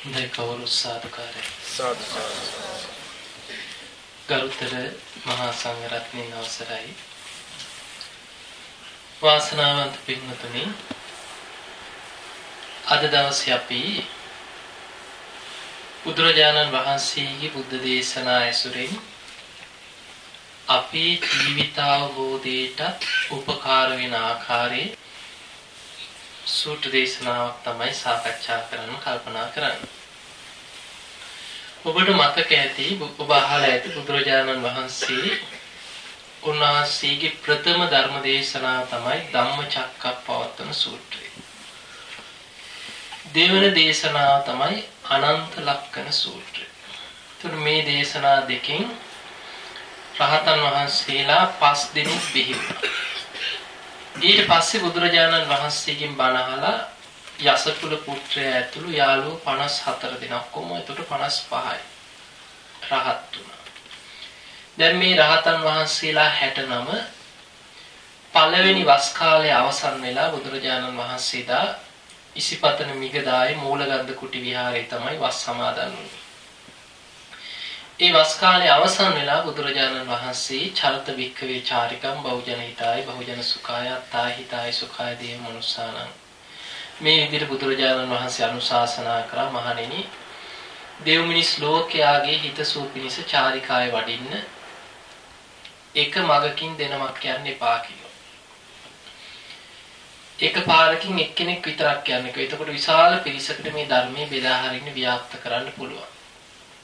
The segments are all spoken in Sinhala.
හොඳයි කවුරු සාදුකාරයි. සාදු ගරුතර මහා සංඝරත්නයන් අවසරයි. වාසනාවන්ත පින්වතුනි අද දවසේ අපි බුදුරජාණන් වහන්සේගේ බුද්ධ දේශනා ඇසුරෙන් අපේ ජීවිතාවබෝධයට උපකාර වෙන ආකාරයේ සූත්‍ර දේශනාවක් තමයි සාකච්ඡා කරන්න කල්පනා කරන්නේ. ඔබට මතක ඇති ඔබ අහලා ඇති බුදුරජාණන් වහන්සේ උන්වහන්සේගේ ප්‍රථම ධර්ම දේශනාව තමයි ධම්මචක්කප්පවත්තන සූත්‍රය. දෙවන දේශනාව තමයි අනන්ත ලක්කන සූත්‍රය. එතකොට මේ දේශනා දෙකෙන් රහතන් වහන්සේලා පස් දෙනෙක් බිහි වුණා. ඊට පස්සේ බුදුරජාණන් වහන්සේගෙන් බණ අහලා යසකුල පුත්‍රයා ඇතුළු යාළුවෝ 54 දෙනෙක් කොහොම එතකොට 55යි. රහත් වුණා. දැන් මේ රහතන් වහන්සේලා 69 පළවෙනි වස් කාලයේ අවසන් වෙලා බුදුරජාණන් වහන්සේදා ඉසිපතන මිගදායේ මූලගන්ධ කුටි විහාරයේ තමයි වස් සමාදන් වුනේ. ඒ වස් කාලයේ අවසන් වෙලා බුදුරජාණන් වහන්සේ චරිත වික්කවේ චාරිකම් බහුජන හිතායි බහුජන සුඛාය අත්තායි හිතායි සුඛාය දේව මනුස්සානං මේ විදිහට බුදුරජාණන් වහන්සේ අනුශාසනා කරා මහණෙනි දෙව් මිනිස් ලෝකයාගේ හිතසුව පිණිස චාරිකාය වඩින්න එක මගකින් දෙනමක් යන්න එපා කියලා. එක පාරකින් එක්කෙනෙක් විතරක් යන්නක. එතකොට විශාල පිරිසකට මේ ධර්මයේ බෙදා හරින්න ව්‍යාප්ත කරන්න පුළුවන්.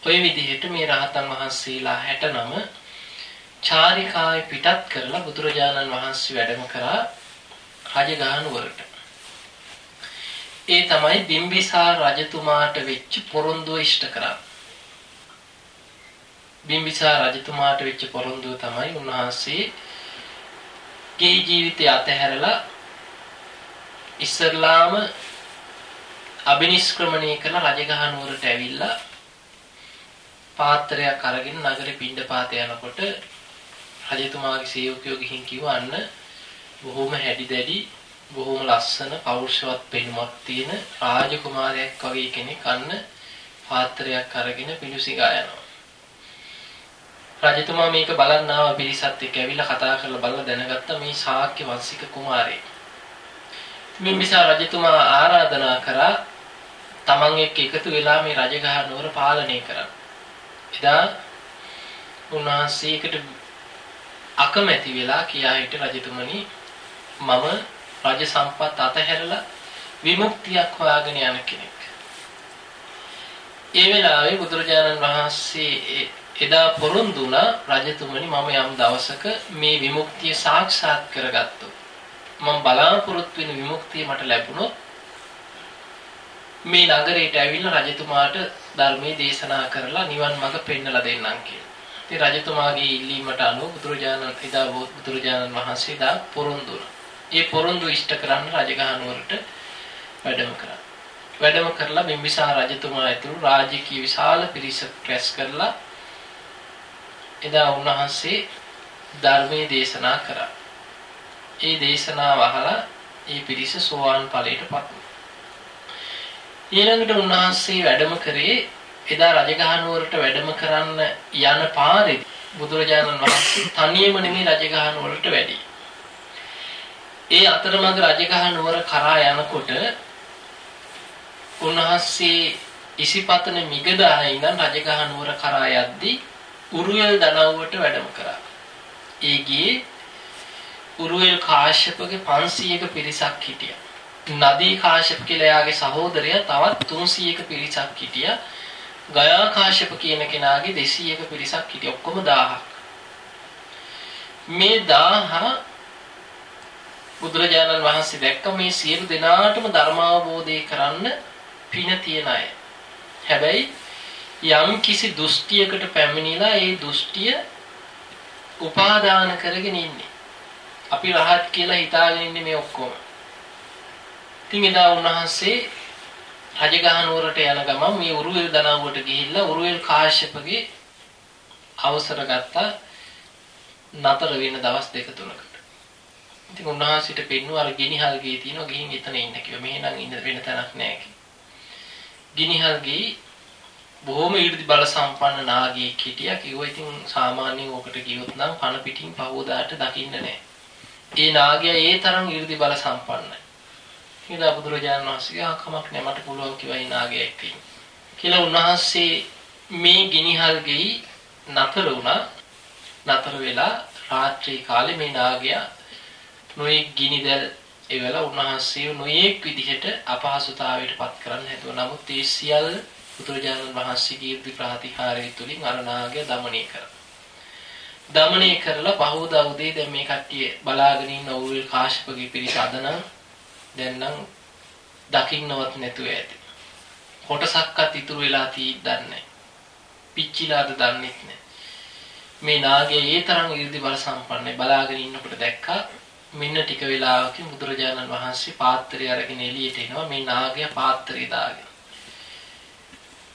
ඔය විදිහට මේ රහතන් වහන්සේලා 69 චාරිකාය පිටත් කරලා බුදුරජාණන් වහන්සේ වැඩම කරා රජගහ නුවරට. ඒ තමයි බිම්බිසාර රජතුමාට වෙච්ච පොරොන්දුව ඉෂ්ට කරා. බිම්බිසාර රජතුමාට වෙච්ච පොරොන්දුව තමයි උන්වහන්සේ ගේ ජීවිතය අතහැරලා ඉස්සරලාම අබිනිෂ්ක්‍රමණය කළ රජගහ නුවරට ඇවිල්ලා පාත්‍රයක් අරගෙන නගරෙ පිණ්ඩපාත යනකොට රජතුමාගේ සේවකයෝ ගිහින් කිව්වන්න බොහොම හැඩි දැඩි බොහොම ලස්සන පෞරුෂවත් පෙනුමක් තියෙන රාජකුමාරයෙක් වගේ කෙනෙක් අන්න පාත්‍රයක් අරගෙන පිණුසිඟා යනවා. රජතුමා මේක බලන්න ආව පිරිසත් එක්ක ඇවිල්ලා කතා කරලා බලලා දැනගත්ත මේ ශාක්‍ය වංශික කුමාරයෙක්. බිම්බිසාර රජතුමා ආරාධනා කරා තමන් එක්ක එකතු වෙලා මේ රජගහ නුවර පාලනය කරන්න. එදා උන්වහන්සේකට අකමැති වෙලා කියා හිට රජතුමනි මම රජ සම්පත් අතහැරලා විමුක්තියක් හොයාගෙන යන කෙනෙක්. ඒ වෙලාවේ බුදුරජාණන් වහන්සේ එදා පොරොන්දු වුණා රජතුමනි මම යම් දවසක මේ විමුක්තිය සාක්ෂාත් කරගත්තොත් මම බලාපොරොත්තු වෙන විමුක්තිය මට ලැබුණොත් මේ නගරයට ඇවිල්ලා රජතුමාට ධර්මයේ දේශනා කරලා නිවන් මඟ පෙන්වලා දෙන්නම් කියලා. ඉතින් රජතුමාගේ ඉල්ලීමට අනුව බුදුරජාණන් එදා බුදුරජාණන් වහන්සේ දා පොරොන්දු වුණා. ඒ පොරොන්දු ඉෂ්ට කරන්න රජගහ නුවරට වැඩම කරා. වැඩම කරලා බිම්බිසාර රජතුමා ඇතුළු රාජකීය විශාල පිරිසක් රැස් කරලා එදා උන්වහන්සේ ධර්මයේ දේශනා කරා. ඒ දේශනාව අහලා ඒ පිරිස සෝවාන් ඵලයටපත් වුණා. ඊළඟට උන්වහන්සේ වැඩම කරේ එදා රජගහ නුවරට වැඩම කරන්න යන පාරේ බුදුරජාණන් වහන්සේ තනියම නෙමෙයි රජගහ නුවරට වැඩි. ඒ අතරමඟ රජගහ නුවර කරා යනකොට උන්වහන්සේ ඉසිපතන මිගදායේ ඉඳන් රජගහ නුවර කරා යද්දී උරුවෙල් දනව්වට වැඩම කරා. ඒ ගියේ උරුවෙල් කාශ්‍යපගේ 500ක පිරිසක් හිටියා. නදී කාශ්‍යප කියලා එයාගේ සහෝදරයා තවත් 300ක පිරිසක් හිටියා. ගයා කාශ්‍යප කියන කෙනාගේ 200ක පිරිසක් හිටියා. ඔක්කොම 1000ක්. මේ 1000 බුදුරජාණන් වහන්සේ දැක්ක මේ සියලු දෙනාටම ධර්මාවබෝධය කරන්න පින තියන අය. හැබැයි යම් කිසි දෘෂ්ටියකට පැමිණිලා ඒ දෘෂ්ටිය උපාදාන කරගෙන ඉන්නේ. අපි රහත් කියලා හිතාගෙන ඉන්නේ මේ ඔක්කොම. ඉතින් එදා උන්වහන්සේ රජගහ නුවරට යන ගමන් මේ උරුවෙල් දනව්වට ගිහිල්ලා උරුවෙල් කාශ්‍යපගේ අවසර ගත්තා නතර වෙන දවස් දෙක තුනකට. ඉතින් උන්වහන්සේට පෙන්නුවා අර ගිනිහල් ගේ තියෙනවා ගිහින් එතන ඉන්න කිව්වා. මෙහෙනම් ඉන්න වෙන තැනක් නැහැ කිව්වා. ගිනිහල්ගේ බොහොම ඊර්ති බල සම්පන්න නාගයෙක් හිටියා. කිව්වා ඉතින් සාමාන්‍යයෙන් ඔකට කිව්වොත් නම් පණ පිටින් පහෝදාට දකින්න නෑ. ඒ නාගයා ඒ තරම් ඊර්ති බල සම්පන්නයි. කියලා බුදුරජාණන් වහන්සේ ආ කමක් නෑ මට පුළුවන් කිව්වා hinaගේ ඉතින් කියලා උන්වහන්සේ මේ ගිනිහල් ගෙයි නතර වුණා නතර වෙලා රාත්‍රී කාලේ මේ නාගයා නොයේ ගිනිදැල් එවලා උන්වහන්සේව නොයේක් විදිහට අපහසුතාවයට පත් කරන්න හැදුවා. නමුත් ඒ සියල්ල බුදුරජාණන් වහන්සේගේ ඉර්ධි ප්‍රතිහාරය තුලින් අර නාගය দমনය කරා. দমনය කරලා බහුවදා උදේ දැන් මේ කට්ටිය බලාගෙන ඉන්න ඕල් කාශ්‍යපගේ පිරිස අදනම් දැන් නම් දකින්නවත් නැතුව ඇති. කොටසක්වත් ඉතුරු වෙලා තියෙන්නේ පිච්චිලාද දන්නෙත් නැහැ. මේ නාගය ඒ තරම් 이르දි බල සම්පන්නයි බලාගෙන ඉන්නකොට දැක්කා මෙන්න ටික වෙලාවකින් බුදුරජාණන් වහන්සේ පාත්‍රය අරගෙන එළියට එනවා මේ නාගය පාත්‍රය දාගෙන.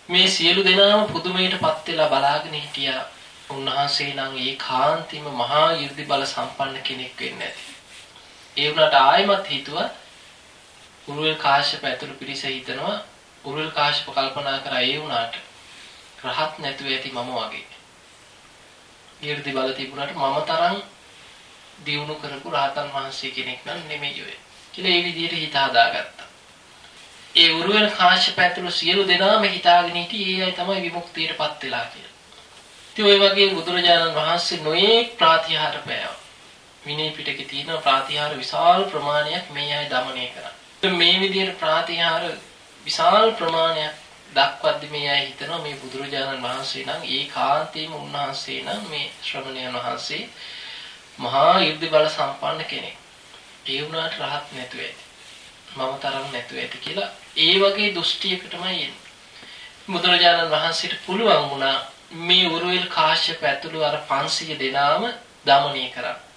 මේ සියලු දෙනාම පුදුමයටපත් වෙලා බලාගෙන හිටියා. උන්වහන්සේ නම් ඒකාන්තීම මහා 이르දි බල සම්පන්න කෙනෙක් වෙන්නේ නැති. ඒ වුණාට ආයමත් හිතුවා උරුවෙල් කාශ්‍යප ඇතුළු පිරිස හිතනවා උරුවෙල් කාශ්‍යප කල්පනා කරා ඒ වුණාට රහත් නැතුව ඇති මම වගේ. ඊර්ති බල තිබුණාට මම තරම් දියුණු කරපු රහතන් වහන්සේ කෙනෙක් නම් නෙමෙයි ඔය. කියලා ඒ විදිහට හිත හදාගත්තා. ඒ උරුවෙල් කාශ්‍යප ඇතුළු සියලු දෙනාම හිතාගෙන හිටියේ ඒ අය තමයි විමුක්තියටපත් වෙලා කියලා. ඉතින් ওই වගේ බුදුරජාණන් වහන්සේ නොයේක් ප්‍රාතිහාර පෑවා. විනය පිටකේ තියෙන ප්‍රාතිහාර විශාල ප්‍රමාණයක් මේ අය দমনය කරා. මේ විදිහට ප්‍රාතිහාර විශාල ප්‍රමාණයක් දක්වද්දි මේ අය හිතනවා මේ බුදුරජාණන් වහන්සේ නම් ඒකාන්තයෙන්ම උන්වහන්සේ නම් මේ ශ්‍රමණයන් වහන්සේ මහා ඊර්ධි බල සම්පන්න කෙනෙක්. ඒ වුණාට රහත් නැතු ඇති. මම තරම් නැතු ඇති කියලා ඒ වගේ දෘෂ්ටියකටමයි එන්නේ. බුදුරජාණන් වහන්සේට පුළුවන් වුණා මේ උරුවෙල් කාශ්‍යප ඇතුළු අර 500 දෙනාම දමණය කරන්න.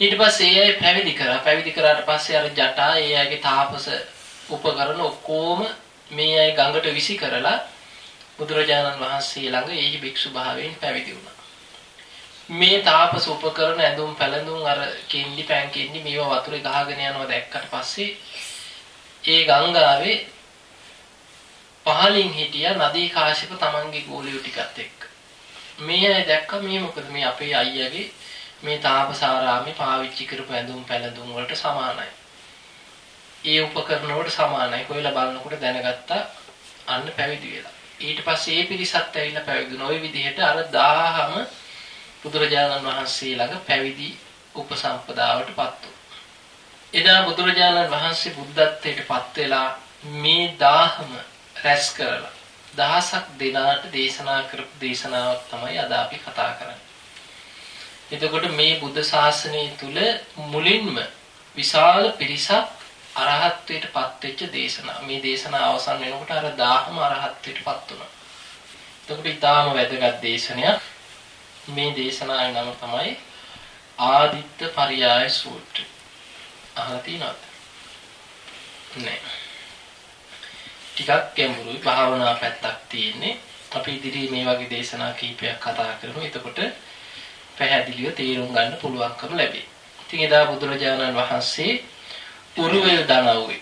ඊට පස්සේ ඒ අය පැවිදි කරා. පැවිදි කරාට පස්සේ අර ජටා ඒ අයගේ තාපස උපකරණ ඔක්කොම මේ අය ගඟට විසි කරලා බුදුරජාණන් වහන්සේ ළඟ එහි භික්ෂු භාවයෙන් පැවිදි වුණා. මේ තාපස උපකරණ ඇඳුම් පැළඳුම් අර කින්ඩි පෑන් කින්ඩි මේවා වතුරේ ගහගෙන යනවා දැක්කට පස්සේ ඒ ගංගාවේ පහලින් හිටිය නදී කාශ්‍යප තමන්ගේ ගෝලියෝ ටිකත් එක්ක. මේ අය දැක්ක මේ මොකද මේ අපේ අයියාගේ මේ තාපසාරාමේ පාවිච්චි කරපු ඇඳුම් පැළඳුම් වලට සමානයි. ඒ උපකරණ වලට සමානයි. කොයිලා බලනකොට දැනගත්තා අන්න පැවිදි වෙලා. ඊට පස්සේ ඒ පිරිසත් ඇවිල්ලා පැවිදුණා. ওই විදිහට අර 1000ම බුදුරජාණන් වහන්සේ ළඟ පැවිදි උපසම්පදාවටපත් වුණා. එදා බුදුරජාණන් වහන්සේ බුද්ධත්වයට පත් වෙලා මේ 1000ම රැස් කරලා දහසක් දිනාට දේශනා කරපු දේශනාවක් තමයි අද අපි කතා කරන්නේ. එතකොට මේ බුද්ධ ශාසනය තුල මුලින්ම විශාල පිරිසක් අරහත්ත්වයට පත් වෙච්ච දේශනා. මේ දේශනා අවසන් වෙනකොට අර 1000ම අරහත්ත්වයට පත් වුණා. එතකොට ඊටාම වැදගත් දේශනයක්. මේ දේශනාවේ නම තමයි ආදිත්ත පරියාය සූත්‍රය. අහලා තියෙනවද? නෑ. ටිකක් ගැඹුරුයි භාවනා පැත්තක් තියෙන්නේ. අපි ඉදිරියේ මේ වගේ දේශනා කීපයක් කතා කරමු. එතකොට පැහැදිලිව තේරුම් ගන්න පුළුවන්කම ලැබේ. ඉතින් එදා බුදුරජාණන් වහන්සේ උරුවෙල් දනව්වේ.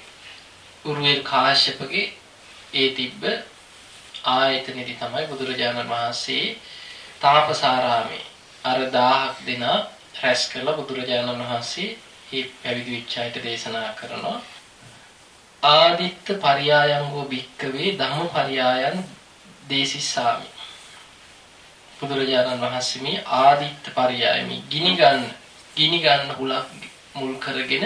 උරුවෙල් කාශ්‍යපගේ ඒ තිබ්බ ආයතනෙදි තමයි බුදුරජාණන් වහන්සේ තාපසාරාමේ අර 1000ක් දෙනා රැස් කරලා බුදුරජාණන් වහන්සේ මේ පැවිදි වෙච්ච අයට දේශනා කරනවා ආදිත්ත පරියායන් වූ භික්කවේ ධම්ම පරියායන් දේසිස්සාමි බුදුරජාණන් වහන්සේ මේ ආදිත්ත පරියායමි ගිනි ගන්න ගිනි ගන්න හුලක් මුල් කරගෙන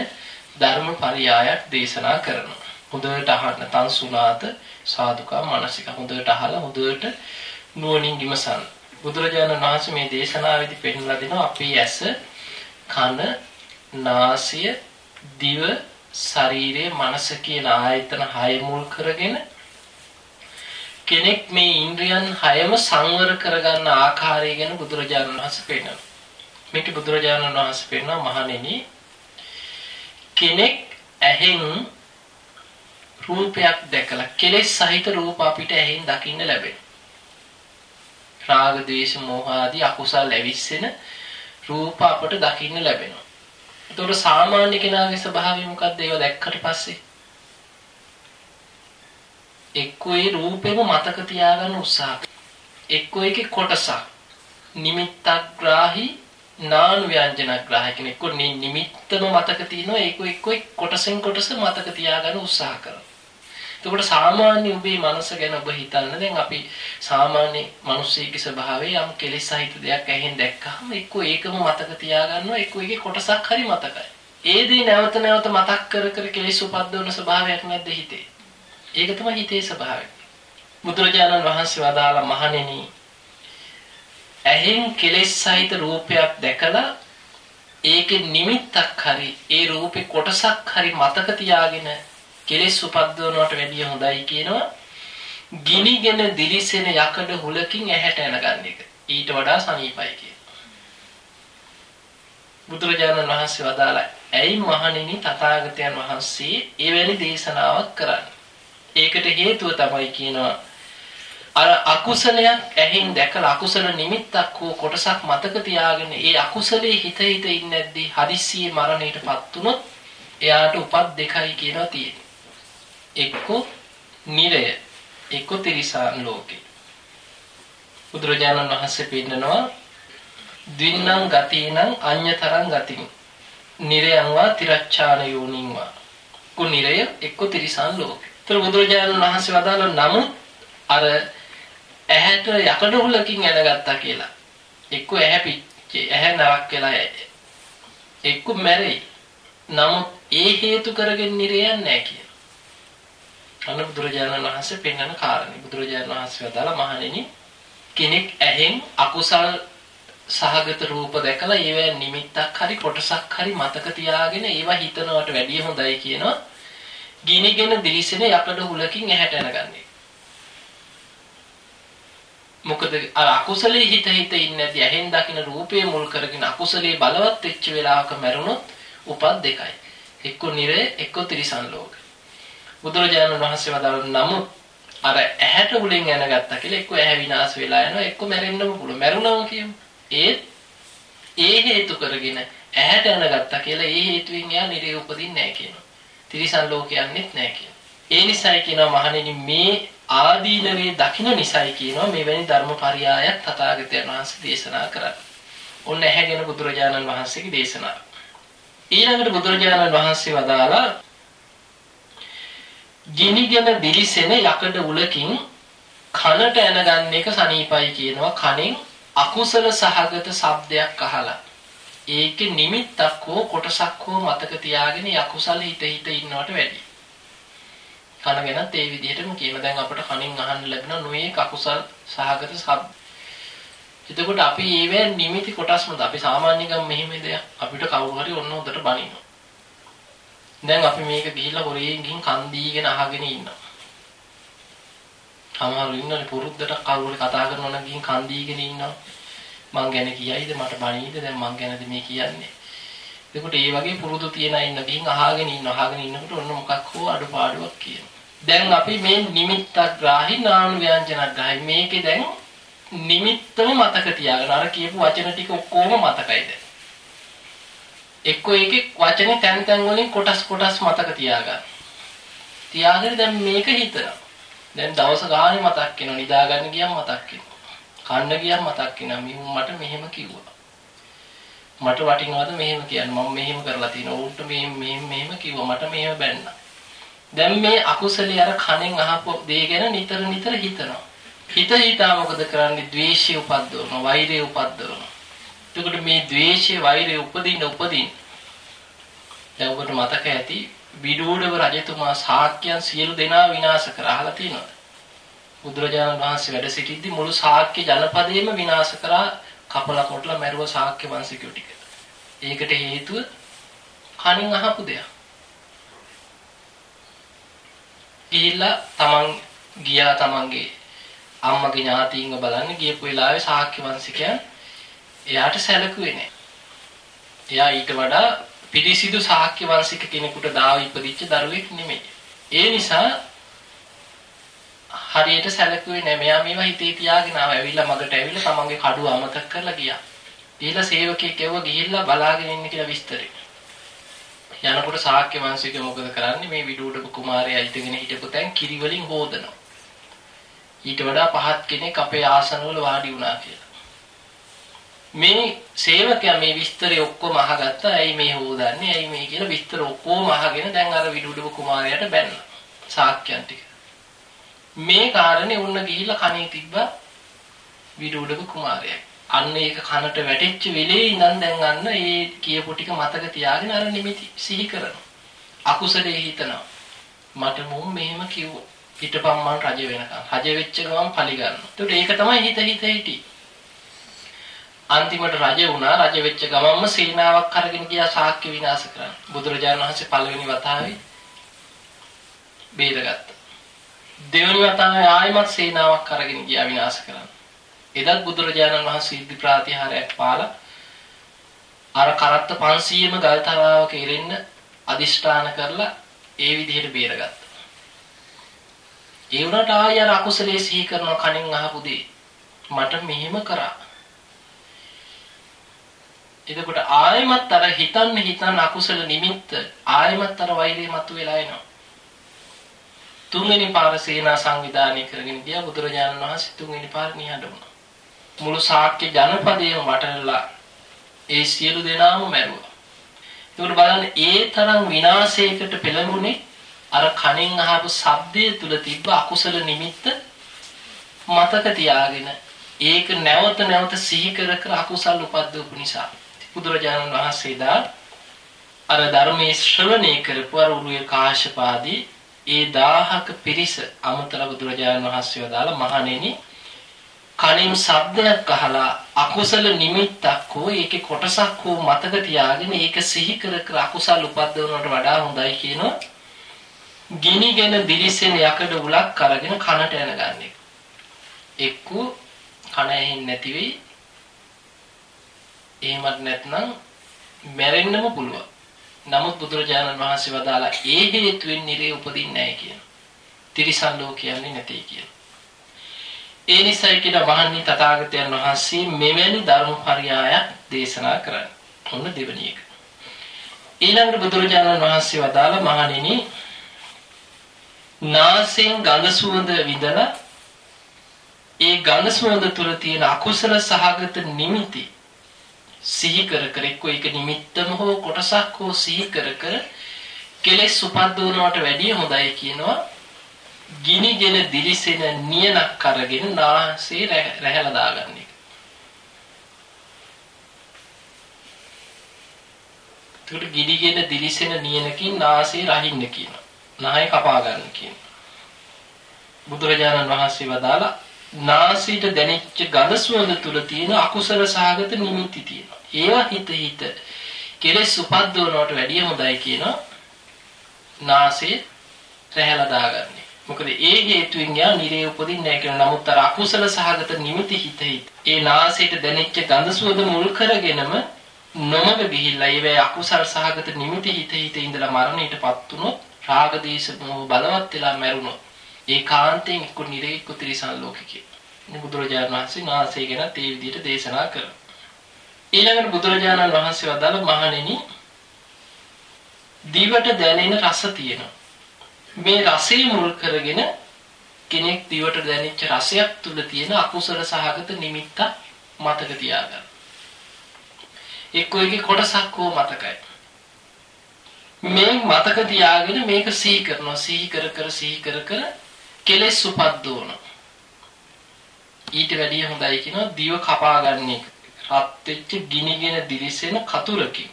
ධර්ම පරියායක් දේශනා කරනවා. හොඳට අහන්න තන් සුණාත සාදුකා මානසික හොඳට අහලා හොඳට නුවණින් විමසන්න. බුදුරජාණන් වහන්සේ මේ දේශනාවේදී පෙන්වලා දෙනවා අපේ ඇස කන නාසය දිව ශරීරය මනස කියන ආයතන හය මුල් කරගෙන කෙනෙක් මේ ඉන්ද්‍රියන් හයම සංවර කරගන්න ආකාරය ගැන බුදුරජාණන් වහන්සේ පෙන්නනවා. මේක බුදුරජාණන් වහන්සේ පෙන්නනවා මහණෙනි කෙනෙක් ඇහෙන් රූපයක් දැකලා කෙලෙස් සහිත රූප අපිට ඇහෙන් දකින්න ලැබෙනවා. රාග, ద్వේෂ, මෝහ ආදී අකුසල් ඇවිස්සෙන රූප අපට දකින්න ලැබෙනවා. ඒතකොට සාමාන්‍ය කෙනාගේ ස්වභාවය මොකක්ද ඒව දැක්කට පස්සේ? එක්කෝ ඒ රූපෙම මතක තියාගන්න උත්සාහ එක්කෝ ඒකේ කොටසක්. නිමිත්තග්‍රාහි නාන ව්‍යංජනග්‍රාහි කියන එක්කෝ නිමිත්තම මතක තියෙනවා. එක්කෝ එක්කෝ කොටසෙන් කොටස මතක තියාගන්න උත්සාහ කරනවා. එතකොට සාමාන්‍ය ඔබේ මනස ගැන ඔබ හිතන්න. දැන් අපි සාමාන්‍ය මිනිස්සෙකගේ ස්වභාවය යම් කෙලෙස් සහිත දෙයක් ඇහෙන් දැක්කහම එක්කෝ ඒකම මතක තියාගන්නවා. එක්කෝ ඒකේ කොටසක් හරි මතකයි. ඒ දේ නැවත නැවත මතක් කර කර කෙලෙස් උපද්දවන ස්වභාවයක් නැද්ද හිතේ? ඒක තමයි හිතේ ස්වභාවය. බුදුරජාණන් වහන්සේ වදාළ මහණෙනි ඇහෙන් කෙලෙස් සහිත රූපයක් දැකලා ඒකේ නිමිත්තක් හරි ඒ රූපේ කොටසක් හරි මතක තියාගෙන කෙලෙස් උපද්දවනවට වැඩිය හොඳයි කියනවා ගිනිගෙන දිලිසෙන යකඩ හුලකින් ඇහැට එනගන්න එක. ඊට වඩා සනීපයි කියන. බුදුරජාණන් වහන්සේ වදාලා ඇයි මහණෙනි තථාගතයන් වහන්සේ එවැනි දේශනාවක් කරන්නේ? ඒකට හේතුව තමයි කියනවා අර අකුසලයක් ඇහෙන් දැකලා අකුසල නිමිත්තක් හෝ කොටසක් මතක තියාගෙන ඒ අකුසලේ හිත හිත ඉන්නේ නැද්දි හදිස්සියේ මරණයටපත් වුනොත් එයාට උපත් දෙකයි කියනවා තියෙන්නේ. එක්ක නිරය එක්ක තිරිසන් ලෝකේ බුදුරජාණන් වහන්සේ පෙන්නනවා දින්නම් ගතිනම් අඤ්‍යතරං ගතින් නිරයන්වා තිරච්ඡාන යෝනින්වා කු නිරය එක්ක තිරිසන් ලෝකේ. ඒතර බුදුරජාණන් වහන්සේ වදාළ නමුත් අර ඇහැට යකඩ හුලකින් ඇනගත්තා කියලා. එක්ක ඇහැ පිච්චේ ඇහැ නරක් වෙලා එක්ක මැරෙයි. නමුත් ඒ හේතු කරගෙන නිරයන් නැහැ කියලා. අන්න බුදුරජාණන් වහන්සේ පෙන්වන කාරණේ. බුදුරජාණන් වහන්සේ වදාලා මහණෙනි කෙනෙක් ඇහෙන් අකුසල් සහගත රූප දැකලා ඒවැ නිමිත්තක් හරි කොටසක් හරි මතක තියාගෙන ඒවා හිතනවට වැඩිය හොඳයි කියනවා. ගිනිගෙන දිලිසෙන යකඩ හුලකින් ඇහැට යනගන්නේ. මොකද අර අකුසලේ හිත හිත ඉන්නේ නැති ඇහෙන් දකින රූපේ මුල් කරගෙන අකුසලේ බලවත් වෙච්ච වෙලාවක මැරුණොත් උපත් දෙකයි. එක්ක නිරේ එක්ක තිරිසන් ලෝක. බුදුරජාණන් වහන්සේ වදාළ නමුත් අර ඇහැට උලෙන් යනගත්තා කියලා එක්ක ඇහැ විනාශ වෙලා යනවා එක්ක මැරෙන්නම පුළුවන් මැරුණා කියමු ඒත් ඒ හේතු කරගෙන ඇහැට යනගත්තා කියලා ඒ හේතුවෙන් එයා නිරේ උපදින්නේ නැහැ කියනවා තිරිසන් ලෝකේ යන්නෙත් නැහැ කියනවා ඒ නිසායි කියනවා මහණෙනි මේ ආදීනවේ දකින්න නිසායි කියනවා මෙවැනි ධර්මපරියායක් තථාගතයන් වහන්සේ දේශනා කරන්නේ. ඔන්න ඇහැගෙන බුදුරජාණන් වහන්සේගේ දේශනාව ඊළඟට බුදුරජාණන් වහන්සේ වදාලා ගිනිගෙන දිලිසෙන යකඩ උලකින් කනට ඇනගන්න එක සනීපයි කියනවා. කනෙන් අකුසල සහගත ශබ්දයක් අහලා. ඒකේ නිමිත්තක් හෝ කොටසක් හෝ මතක තියාගෙන යකුසල හිත හිත ඉන්නවට වැඩි. කන ගැනත් ඒ විදිහටම කියන දැන් අපිට කනින් අහන්න ලැබෙන නොයේ අකුසල් සහගත ශබ්ද. එතකොට අපි ඒවැ නිමිති කොටස්මද අපි සාමාන්‍ය ගම් මෙහෙම දෙයක් අපිට කවුරු හරි ඔන්න උදට බනිනවා. දැන් අපි මේක ගිහිල්ලා හොරෙන් ගිහින් කන් දීගෙන අහගෙන ඉන්නවා. සමහරව ඉන්නනේ පුරුද්දට කවුරු කතා කරනවා නම් ගිහින් කන් දීගෙන ඉන්නවා. මං ගැන කියයිද මට බණීද දැන් මං ගැනද මේ කියන්නේ. එතකොට ඒ වගේ පුරුදු තියන අය ඉන්න ගිහින් අහගෙන ඉන්න අහගෙන ඉන්නකොට ඔන්න මොකක් හෝ අඩුපාඩුවක් කියනවා. දැන් අපි මේ නිමිත්තග්‍රාහි නාම ව්‍යංජනග්‍රාහි මේකේ දැන් නිමිත්තම මතක තියාගෙන අර කියපු වචන ටික ඔක්කොම මතකයි දැන්. එක්කෝ ඒකේ වචනේ තැන් තැන් වලින් කොටස් කොටස් මතක තියාගන්න. තියාගෙන දැන් මේක හිතනවා. දැන් දවස ගානේ මතක් වෙනවා නිදාගන්න ගියම් මතක් වෙනවා. කන්න ගියම් මතක් වෙනවා මිහු මට මෙහෙම කිව්වා. මට වටිනවද මෙහෙම කියන්න මම මෙහෙම කරලා තිනවා ඌට මෙහෙම මෙහෙම මෙහෙම කිව්වා මට මෙහෙම බැන්නා. දැන් මේ අකුසලයේ අර කණෙන් අහපු දේ ගැන නිතර නිතර හිතනවා. හිත හිතා මොකද කරන්නේ? ද්වේෂය උපද්දවනවා, වෛරය උපද්දවනවා. එතකොට මේ ද්වේෂය වෛරය උපදින්න උපදින්න දැන් ඔබට මතක ඇති විඩූඩව රජතුමා ශාක්‍යයන් සියලු දෙනා විනාශ කර අහලා තියෙනවා. බුදුරජාණන් වහන්සේ වැඩ සිටිද්දි මුළු ශාක්‍ය ජනපදයේම විනාශ කරා කපලා කොටලා මැරුව ශාක්‍ය වංශිකයෝ ටික. ඒකට හේතුව කණින් අහපු දෙයක්. ගිහිල්ලා තමන් ගියා තමන්ගේ අම්මගේ ඥාතීන්ව බලන්න ගියපු වෙලාවේ ශාක්‍ය වංශිකයන් එයාට සැලකුවේ නැහැ. එයා ඊට වඩා පිරිසිදු ශාක්‍ය වංශික කෙනෙකුට දාව ඉපදිච්ච දරුවෙක් නෙමෙයි. ඒ නිසා හරියට සැලකුවේ නැහැ. මෙයා මේවා හිතේ තියාගෙන ආව ඇවිල්ලා මගට ඇවිල්ලා තමන්ගේ කඩුව අමතක කරලා ගියා. ඊළ සේවකයෙක් එවුව ගිහිල්ලා බලාගෙන ඉන්න කියලා විස්තරේ. යනකොට ශාක්‍ය වංශික මොකද කරන්නේ? මේ විදුඩක කුමාරයා ඉදගෙන හිටපු තැන් කිරි වලින් හොදනවා. ඊට වඩා පහත් කෙනෙක් අපේ ආසනවල වාඩි වුණා කියලා. මේ සේවකයා මේ විස්තරය ඔක්කොම අහගත්තා. ඇයි මේ හොදන්නේ? ඇයි මේ කියලා විස්තර ඔක්කොම අහගෙන දැන් අර විදුඩුව කුමාරයාට බැන්නා. සාක්‍යයන් ටික. මේ කාරණේ උන්න ගිහිල්ලා කණේ තිබ්බා විදුඩුව කුමාරයා. අන්න ඒක කනට වැටෙච්ච වෙලේ ඉඳන් දැන් අන්න ඒ කියපු ටික මතක තියාගෙන අර නිමිති සිහි කරනවා. අකුසලේ හිතනවා. මට මුම් මෙහෙම කිව්වා. හිටපම් මං රජ වෙනකම්. රජ වෙච්ච ගමන් පලි ගන්නවා. ඒකට ඒක තමයි හිත හිත හිටි. අන්තිමට රජ වුණා. රජ වෙච්ච ගමන්ම සේනාවක් අරගෙන ගියා ශාක්‍ය විනාශ කරන්න. බුදුරජාණන් වහන්සේ පළවෙනි වතාවේ බේරගත්තා. දෙවෙනි වතාවේ ආයෙමත් සේනාවක් අරගෙන ගියා විනාශ කරන්න. එදත් බුදුරජාණන් වහන්සේ ඉදි ප්‍රාතිහාරයක් පාලා අර කරත්ත 500ම ගල් තරාවක ඉරෙන්න අදිෂ්ඨාන කරලා ඒ විදිහට බේරගත්තා. ඒ වුණාට ආය අර අකුසලයේ සිහි කරන කණෙන් අහපු දේ මට මෙහෙම කරා. එතකොට ආයෙමත් අර හිතන්න හිතන්න අකුසල නිමිත්ත ආයෙමත් අර වෛරය මතුවලා එනවා. තුන්වෙනි පාර සේනා සංවිධානය කරගෙන ගියා බුදුරජාණන් වහන්සේ තුන්වෙනි පාර නිහඬ වුණා. මුළු ශාක්‍ය ජනපදයේම වටලලා ඒ සියලු දෙනාම මැරුවා. ඒකට බලන්න ඒ තරම් විනාශයකට පෙළඹුණේ අර කණෙන් අහපු ශබ්දය තුල තිබ්බ අකුසල නිමිත්ත මතක තියාගෙන ඒක නැවත නැවත සිහි කර කර අකුසල් උපද්දවපු නිසා බුදුරජාණන් වහන්සේ දා අර ධර්මයේ ශ්‍රවණය කරපු අර උරුවේ කාශ්‍යපාදී ඒ 1000ක පිරිස අමතර බුදුරජාණන් වහන්සේ වදාලා මහණෙනි කණින් ශබ්දයක් අහලා අකුසල නිමිත්තක් හෝ ඒකේ කොටසක් හෝ මතක තියාගෙන ඒක සිහි කර කර අකුසල් උපද්දවනවට වඩා හොඳයි කියනවා. ගිනිගෙන දිලිසෙන යකඩ උලක් අරගෙන කනට යනගන්නේ එක්ක කන ඇහෙන්නේ නැති වෙයි. එහෙමත් නැත්නම් මැරෙන්නම පුළුවන්. නමුත් බුදුරජාණන් වහන්සේ වදාලා ඒ හේතුවෙන් නිරේ උපදින්නේ නැහැ කියන. තිරිසන් ලෝක කියන්නේ නැtei කියන. ඒ නිසායි කියන මහන්නි තථාගතයන් වහන්සේ මෙවැනි ධර්ම පරයයක් දේශනා කරන්නේ. ඔන්න දෙවෙනි එක. ඊළඟට බුදුරජාණන් වහන්සේ වදාලා මහණෙනි නාසයෙන් ගඳ සුවඳ විඳලා ඒ ගඳ සුවඳ තුල තියෙන අකුසල සහගත නිමිති සිහි කර කර එක්ක ඒක නිමිත්තම හෝ කොටසක් හෝ සිහි කර කර කෙලෙස් උපද්දවනවට වැඩිය හොඳයි කියනවා ගිනිගෙන දිලිසෙන නියනක් අරගෙන නාසයේ රැහැලා දාගන්න එක. ඒකට ගිනිගෙන දිලිසෙන නියනකින් නාසයේ රහින්න කියනවා. නහය කපා ගන්න කියනවා. බුදුරජාණන් වහන්සේ වදාලා නාසයට දැනෙච්ච ගඳ සුවඳ තුල තියෙන අකුසල සහගත නිමිති තියෙනවා. ඒවා හිත හිත කෙලෙස් උපද්දවනවට වැඩිය හොඳයි කියනවා. නාසයේ රැහැලා දාගන්නේ. මොකද ඒ හේතුවෙන් යා නිරේ උපදින්නේ නැහැ කියන නමුත් අර අකුසල සහගත නිමිති හිත හිත ඒ නාසයට දැනෙච්ච ගඳ සුවඳ මුල් කරගෙනම නොමග ගිහිල්ලා ඒවේ අකුසල සහගත නිමිති හිත හිත ඉඳලා මරණයටපත් වුණොත් රාග දේශ මොහ බලවත් වෙලා මැරුණොත් ඒකාන්තයෙන් එක්ක නිරේ එක්ක තිරිසන් ලෝකෙකේ. මේ බුදුරජාණන් වහන්සේ නාසය ගැන තේ විදිහට දේශනා කරා. ඊළඟට බුදුරජාණන් වහන්සේ වදාළ මහණෙනි දිවට දැනෙන රස තියෙනවා. මේ රසය මුල් කරගෙන කෙනෙක් දිවට දැනෙච්ච රසයක් තුල තියෙන අකුසල සහගත නිමිත්ත මතක තියාගන්න. එක්කෝ එකේ කොටසක් හෝ මතකයි. මේ මතක තියාගෙන මේක සිහි කරනවා සිහි කර කර සිහි කර කර කෙලෙස් උපද්දවන. ඊට වැඩිය හොඳයි කියනවා දිව කපා ගන්න එක. රත් වෙච්ච ගිනිගෙන දිලිසෙන කතුරකින්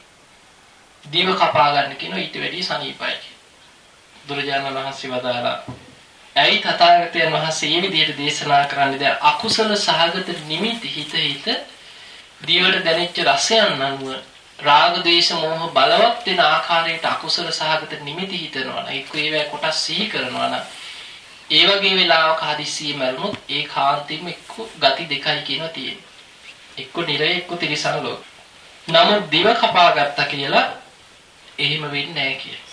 දිව කපා ගන්න කියනවා ඊට වැඩිය සනීපයි. බුදුරජාණන් වහන්සේ වදාලා ඇයි තථාගතයන් වහන්සේ මේ විදිහට දේශනා කරන්නේ දැන් අකුසල සහගත නිමිති හිත හිත දිවට දැනෙච්ච රසයන් අනුව රාග දේශ මොහ බලවත් වෙන ආකාරයට අකුසල සහගත නිමිති හිතනවා නම් එක්ක ඒවැ කොටස් සිහි කරනවා නම් ඒ වගේ වෙලාවක හදිස්සිය මරුණොත් ඒ කාන්තින්ම එක්ක ගති දෙකයි කියනවා තියෙන්නේ. එක්ක නිරය එක්ක තිරිසන් ලෝක. නමුත් දිව කපා ගත්තා කියලා එහෙම වෙන්නේ නැහැ කියලා.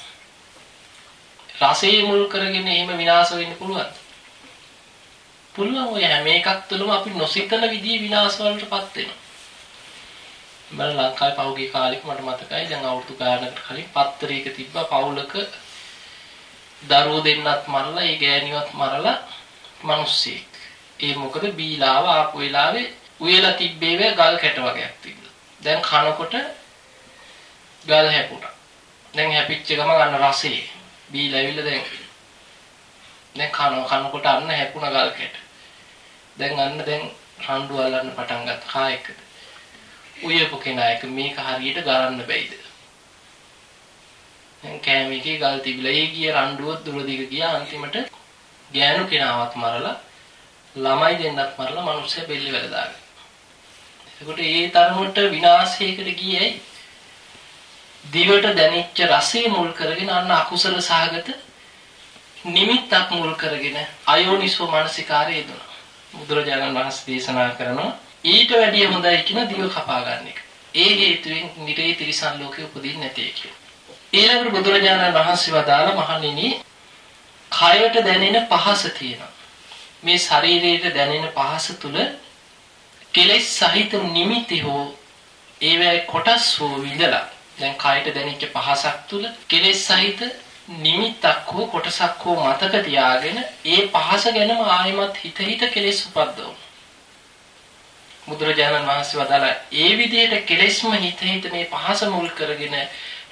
රසයේ මුල් කරගෙන එහෙම විනාශ වෙන්න පුළුවන්. පුළුවන් ඔය හැම එකක් තුළම අපි නොසිතන විදිහේ විනාශ වලටපත් වෙනවා. මම ලංකාවේ පහුගිය කාලෙක මට මතකයි දැන් අවුරුදු ගානකට කලින් පත්තරයක තිබ්බ පවුලක දරුවෝ දෙන්නත් මරලා ඒ ගෑණිවත් මරලා මිනිස්සෙක් ඒ මොකද බීලාව ආපු වෙලාවේ උයලා තිබ්බේ වේ ගල් කැට වගේක් තිබුණා. දැන් කනකොට ගල් හැපුණා. දැන් හැපිච්ච ගම ගන්න රසය. බීලා ඇවිල්ලා දැන් දැන් කන කනකොට අන්න හැපුණ ගල් කැට. දැන් අන්න දැන් රණ්ඩු අල්ලන්න පටන් ගත්ත කායකද. උයපු කෙනා එක මේක හරියට ගරන්න බැයිද? දැන් කෑමේකේ ගල් තිබිලා ඒ ගිය රණ්ඩුව දුර දිග ගියා අන්තිමට ගෑනු කෙනාවත් මරලා ළමයි දෙන්නත් මරලා මිනිස්සු බෙල්ල වැල දාගත්තා. එතකොට ඒ තරමට විනාශයකට ගියයි දිවට දැනෙච්ච රසය මුල් කරගෙන අන්න අකුසල සහගත නිමිත්තක් මුල් කරගෙන අයෝනිසෝ මානසිකාරය යෙදුණා. බුදුරජාණන් වහන්සේ දේශනා කරනවා ඊට වැඩිය හොඳයි කියන දිව කපා ගන්න එක. ඒ හේතුවෙන් නිරේ තිරිසන් ලෝකෙ උපදින්නේ නැtei කියන. ඊළඟට බුදුරජාණන් වහන්සේ වදාළ මහණෙනි කයට දැනෙන පහස තියෙනවා. මේ ශරීරයට දැනෙන පහස තුල කෙලෙස් සහිත නිමිති හෝ ඒවැ කොටස් හෝ විඳලා දැන් කයට දැනෙච්ච පහසක් තුල කෙලෙස් සහිත නිමිත්තක් හෝ කොටසක් හෝ මතක තියාගෙන ඒ පහස ගැනම ආයමත් හිත හිත කෙලෙස් උපද්දවමු. බුදුරජාණන් වහන්සේ වදාලා ඒ විදිහට කෙලෙස්ම හිත හිත මේ පහස මුල් කරගෙන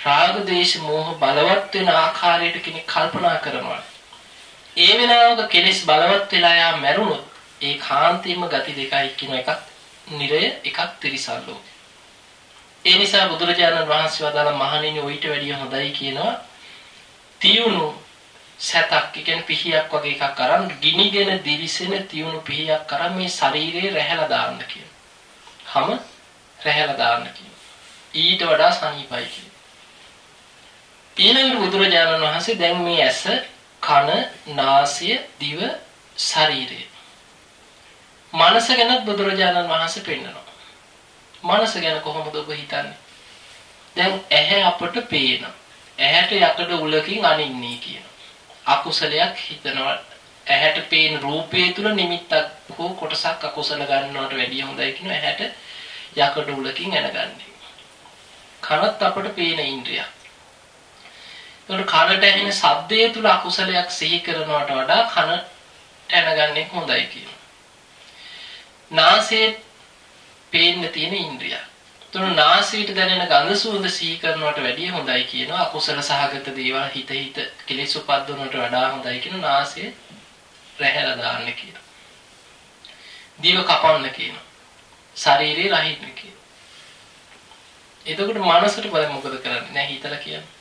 රාග දේශ මොහ බලවත් වෙන ආකාරයට කෙනෙක් කල්පනා කරනවා. ඒ වෙලාවක කෙලෙස් බලවත් වෙලා යා මැරුණොත් ඒ කාන්තින්ම ගති දෙකයි කියන එකක් නිරය එකක් තිරිසන් ලෝකේ. ඒ නිසා බුදුරජාණන් වහන්සේ වදාළ මහණෙනි ඔయిత වැඩිය හොඳයි කියනවා තියුණු සැතක් කියන්නේ පිහියක් වගේ එකක් අරන් ගිනිගෙන දිලිසෙන තියුණු පිහියක් අරන් මේ ශරීරේ රැහැලා දාන්න කියන. හැම රැහැලා දාන්න කියන. ඊට වඩා සනීපයි කියන. ඊළඟට බුදුරජාණන් වහන්සේ දැන් මේ ඇස කන නාසය දිව ශරීරය මනස ගැනත් බුදුරජාණන් වහන්සේ පෙන්නනවා. මනස ගැන කොහොමද ඔබ හිතන්නේ? දැන් ඇහැ අපට පේනවා. ඇහැට යකඩ උලකින් අනින්නේ කියන. අකුසලයක් හිතනවා. ඇහැට පේන රූපය තුල නිමිත්තක් හෝ කොටසක් අකුසල ගන්නවට වැඩිය හොඳයි කියන ඇහැට යකඩ උලකින් ඇනගන්නේ. කනත් අපට පේන ඉන්ද්‍රියක්. ඒකට කනට ඇහෙන ශබ්දය තුල අකුසලයක් සිහි කරනවට වඩා කන ඇනගන්නේ හොඳයි කියන. නාසයේ පේන්න තියෙන ඉන්ද්‍රියක්. තුන නාසයට දැනෙන ගඳ සුවඳ සිහි කරනවට වැඩිය හොඳයි කියනවා අකුසල සහගත දේවල් හිත හිත කෙලෙස් උපද්දවනට වඩා හොඳයි කියන නාසය රැහැලා දාන්න කියනවා. දිව කපන්න කියනවා. ශරීරේ රහින්න කියනවා. එතකොට මනසට බලන්න මොකද කරන්නේ? නෑ හිතලා කියන්නේ.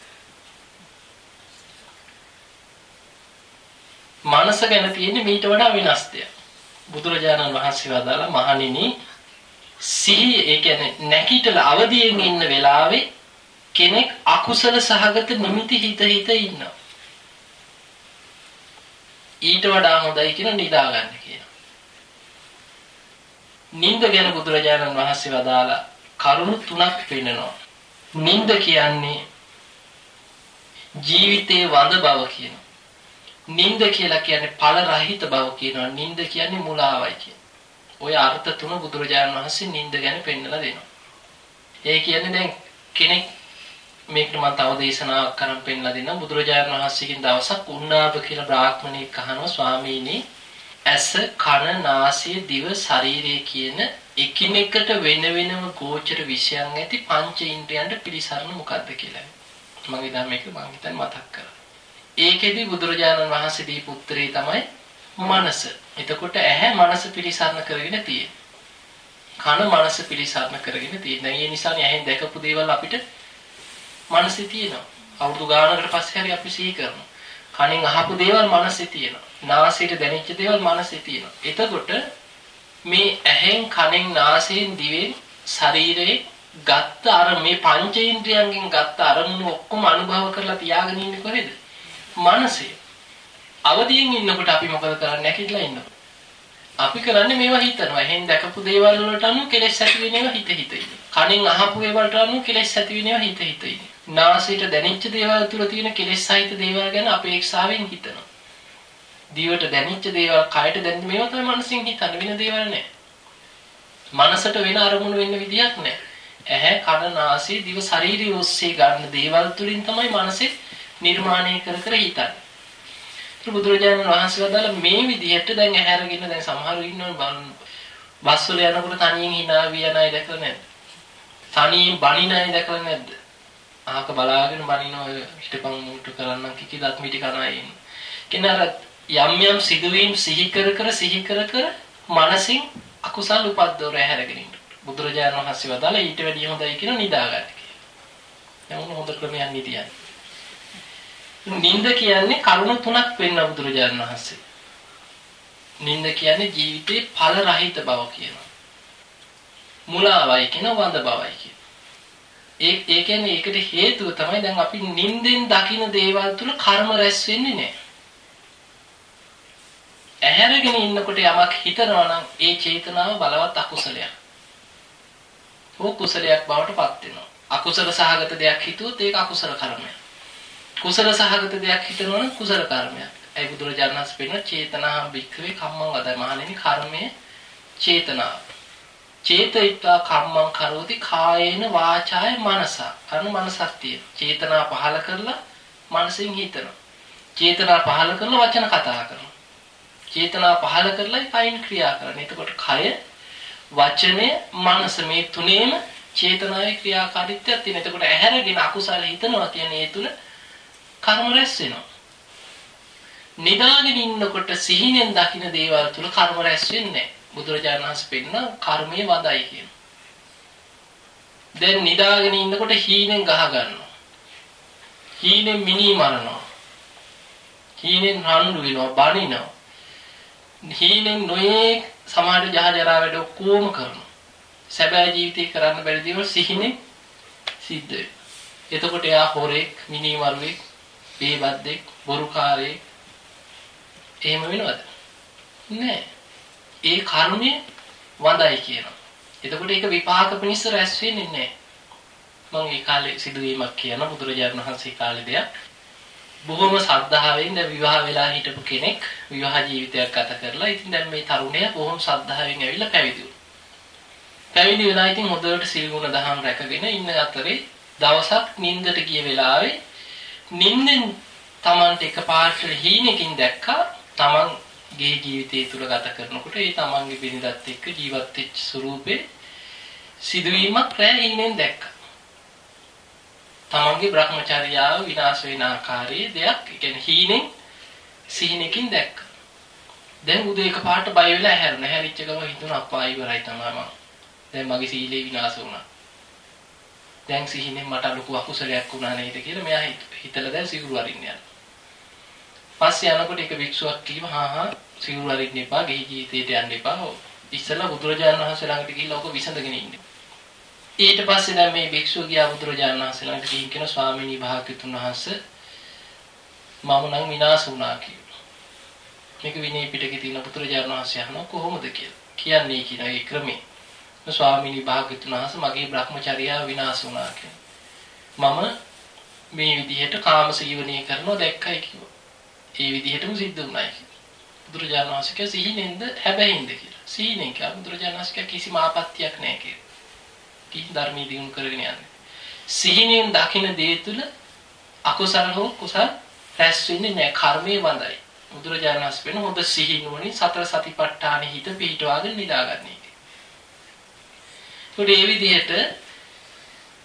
මනස ගැන තියෙන්නේ මීට වඩා වෙනස් දෙයක්. බුදුරජාණන් වහන්සේ වදාලා මහණෙනි සිහිය ඒ කියන්නේ නැකිටලා අවදියෙන් ඉන්න වෙලාවේ කෙනෙක් අකුසල සහගත නිමිති හිත හිත ඉන්නවා. ඊට වඩා හොඳයි කියන නිදා ගන්න කියනවා. නිින්ද ගැන බුදුරජාණන් වහන්සේ වදාලා කරුණු තුනක් පෙන්නනවා. නිින්ද කියන්නේ ජීවිතේ වඳ බව කියනවා. නිින්ද කියලා කියන්නේ ඵල රහිත බව කියනවා. නිින්ද කියන්නේ මුලාවයි කියන. ওই අර්ථ තුන බුදුරජාණන් වහන්සේ නිින්ද ගැන පෙන්නලා දෙනවා. ඒ කියන්නේ දැන් කෙනෙක් මේකට මම තව දේශනාවක් කරන් පෙන්නලා දෙන්නම් බුදුරජාණන් වහන්සේකින් දවසක් උන්නාප කියලා බ්‍රාහ්මණෙක් අහනවා ස්වාමීනි ඇස කන නාසය දිව ශරීරය කියන එකිනෙකට වෙන වෙනම ගෝචර විෂයන් ඇති පංච ඉන්ද්‍රයන්ට පිළිසරණ මොකද්ද කියලා. මම ඉතින් මේක මම හිතන්නේ මතක් කරා. ඒකෙදි බුදුරජාණන් වහන්සේ දීපු උත්තරේ තමයි මනස. එතකොට ඇහැ මනස පිළිසරණ කරගෙන තියෙන්නේ. කන මනස පිළිසරණ කරගෙන තියෙන. දැන් ඒ නිසානේ ඇහෙන් දැකපු දේවල් අපිට මනසේ තියෙනවා. අවුරුදු ගානකට පස්සේ හරි අපි සිහි කරනවා. කනෙන් අහපු දේවල් මනසේ තියෙනවා. නාසයට දැනෙච්ච දේවල් මනසේ තියෙනවා. එතකොට මේ ඇහෙන් කනෙන් නාසයෙන් දිවෙන් ශරීරයේ ගත්ත අර මේ පංචේන්ද්‍රයන්ගෙන් ගත්ත අරමුණු ඔක්කොම අනුභව කරලා තියාගෙන ඉන්නේ කොහෙද? මනසේ. අවදියෙන් ඉන්නකොට අපි මොකද කරන්නේ නැකිట్లా ඉන්නකොට. අපි කරන්නේ මේවා හිතනවා. එහෙන් දැකපු දේවල් වලට අනුව කෙලෙස් ඇති වෙන ඒවා හිත හිත ඉන්නේ. කනෙන් අහපු ඒවාට අනුව කෙලෙස් ඇති වෙන ඒවා හිත හිත ඉන්නේ. නාසයට දැනෙච්ච දේවල් තුල තියෙන කෙලෙස් සහිත දේවල් ගැන අපේක්ෂාවෙන් හිතනවා. දිවට දැනෙච්ච දේවල්, කයට දැනෙන මේවා තමයි මනසින් හිතන්නේ වෙන දේවල් නෑ. මනසට වෙන අරමුණු වෙන්න විදියක් නෑ. ඇහැ, කන, නාසය, දිව, ශරීරය ඔස්සේ ගන්න දේවල් තුලින් තමයි මනසේ නිර්මාණය කර කර හිතන්නේ. බුදුරජාණන් වහන්සේ වදාළ මේ විදිහට දැන් ඇහැරගෙන දැන් සමහරු ඉන්නවා බස් වල යනකොට තනියෙන් hina විය නැයි දැකලා නැද්ද? තනියෙන් බණින අය දැකලා නැද්ද? අහක බලාගෙන බණින ඔය හිටපන් මුට්ටු කරන්න කිකි දත් මිටි කන අය ඉන්න. කියන අර යම් යම් සිදුවීම් සිහි කර කර සිහි කර කර මනසින් අකුසල් උපද්දවර ඇහැරගෙන ඉන්න. බුදුරජාණන් වහන්සේ වදාළ ඊට වැඩිය හොඳයි කියන නිදාගන්න කියලා. දැන් උන් හොඳ ක්‍රමයක් නිතියන්නේ. නින්ද කියන්නේ කරුණු තුනක් වෙන්න බුදුරජාණන් වහන්සේ. නින්ද කියන්නේ ජීවිතේ ඵල රහිත බව කියනවා. මුලාවයි කියන වඳ බවයි කියන. ඒ ඒ කියන්නේ ඒකට හේතුව තමයි දැන් අපි නින්දෙන් දකින දේවල් තුල කර්ම රැස් වෙන්නේ නැහැ. ඇහැරගෙන ඉන්නකොට යමක් හිතනවා නම් ඒ චේතනාව බලවත් අකුසලයක්. ඕ කුසලයක් බවට පත් වෙනවා. අකුසල සහගත දෙයක් හිතුවොත් ඒක අකුසල කර්මයක්. කුසල සහගත දෙයක් හිතනවා නම් කුසල කර්මයක්. ඒ බුදුරජාණන් වහන්සේ පෙන්නන චේතනා භික්ඛවේ කම්මං වදයි මහණෙනි කර්මය චේතනාව. චේතිතා කම්මං කරෝති කායේන වාචාය මනස. අනු මනසක් තියෙන. චේතනා පහල කරලා මනසෙන් හිතනවා. චේතනා පහල කරලා වචන කතා කරනවා. චේතනා පහල කරලා කයින් ක්‍රියා කරනවා. එතකොට කය වචනය මනස මේ තුනේම චේතනාවේ ක්‍රියාකාරීත්වයක් තියෙන. එතකොට ඇහැරගෙන අකුසල හිතනවා කියන්නේ ඒ තුන කර්ම රැස් වෙනවා. නිදාගෙන ඉන්නකොට සිහිනෙන් දකින්න දේවල් තුල කර්ම රැස් වෙන්නේ නැහැ. බුදුරජාණන් වහන්සේ පෙන්න කර්මයේ වදයි කියන. දැන් නිදාගෙන ඉන්නකොට හීනෙන් ගහ ගන්නවා. හීනෙන් මිනි මරනවා. හීනෙන් රණ්ඩු වෙනවා, බනිනවා. හීනෙන් නොයේ සමාජ ජහ ජරා වැඩ ඔක්කොම කරනවා. සැබෑ ජීවිතේ කරන්න බැරි දේවල් සිහිනේ සිද්ධ වෙනවා. එතකොට එයා හොරෙක්, මිනි මරුවෙක්, බේබද්දෙක්, බොරුකාරයෙක් එහෙම වෙනවද? නෑ. ඒ කර්මය වඳයි කියනවා. එතකොට ඒක විපාක පිණිස රැස් වෙන්නේ නැහැ. මම ඒ කාලේ සිදුවීමක් කියන බුදුරජාණන් වහන්සේ කාලේ දෙයක්. බොහොම ශ්‍රද්ධාවෙන් දැන් විවාහ වෙලා හිටපු කෙනෙක් විවාහ ජීවිතයක් ගත කරලා ඉතින් දැන් මේ තරුණයා බොහොම ශ්‍රද්ධාවෙන් ඇවිල්ලා පැවිදි වුණා. පැවිදි වෙලා ඉතින් හොඳට සිල් ගුණ දහම් රැකගෙන ඉන්න අතරේ දවසක් නිින්දට ගිය වෙලාවේ නිින්දෙන් Tamanට එකපාරට හීනකින් දැක්කා Taman ගේ ජීවිතය තුළ ගත කරනකොට ඒ තමන්ගේ බිරිඳත් එක්ක ජීවත් වෙච්ච ස්වරූපේ සිදුවීමක් රැ ඉන්නේ දැක්කා. තමන්ගේ Brahmacharyaව විනාශ වෙන ආකාරයේ දෙයක්, ඒ කියන්නේ හීනෙන් සිහිනකින් දැක්කා. දැන් උදේ එකපාරට බය වෙලා ඇහැරුණා. ඇහැරිච්ච ගම හිතුණා අප්පා ඉවරයි තමයි මම. දැන් මගේ සීලේ විනාශ වුණා. දැන් සිහිනෙන් මට ලොකු අකුසලයක් වුණා නේද කියලා මෙයා හිතලා දැන් සිගුරු අරින්න යනවා. පස්සේ යනකොට එක භික්ෂුවක් කිව්වා හා හා සිවුරු අරින්න එපා, ගෙහි ජීවිතයට යන්න එපා. ඉස්සෙල්ලා බුදුරජාණන් වහන්සේ ළඟට ගිහිල්ලා ඔක විසඳගෙන ඉන්න. ඊට පස්සේ දැන් මේ භික්ෂුව ගියා බුදුරජාණන් වහන්සේ ළඟට ගිහින් කියන ස්වාමීනි භාග්‍යතුන් වහන්සේ මම නම් විනාශ වුණා කියලා. මේක විනය පිටකේ තියෙන බුදුරජාණන් වහන්සේ අහනවා කොහොමද කියලා. කියන්නේ කියන ඒ ක්‍රමේ. ස්වාමීනි භාග්‍යතුන් වහන්සේ මගේ Brahmacharya විනාශ වුණා කියලා. මම මේ විදිහට කාම සීවනය කරනවා දැක්කයි කිව්වා. ඒ විදිහටම සිද්ධ වුණායි කියලා. බුදුරජාණන් වහන්සේ කිය සිහිනෙන්ද හැබැයින්ද කියලා. සිහිනෙන් කිය බුදුරජාණන් වහන්සේ කිසිම ආපත්‍යක් නැහැ කියලා. කිසි ධර්මී දිනු කරගෙන යන්නේ. සිහිනෙන් දකින දේ තුල අකුසල හෝ කුසල රැස් වෙන්නේ නැහැ. කර්මයේ වඳයි. බුදුරජාණන් වහන්සේ වෙන හොඳ සිහිනුවණින් සතර සතිපට්ඨාන හිත පිහිටවාගෙන නිදාගන්නේ. ඒකට ඒ විදිහට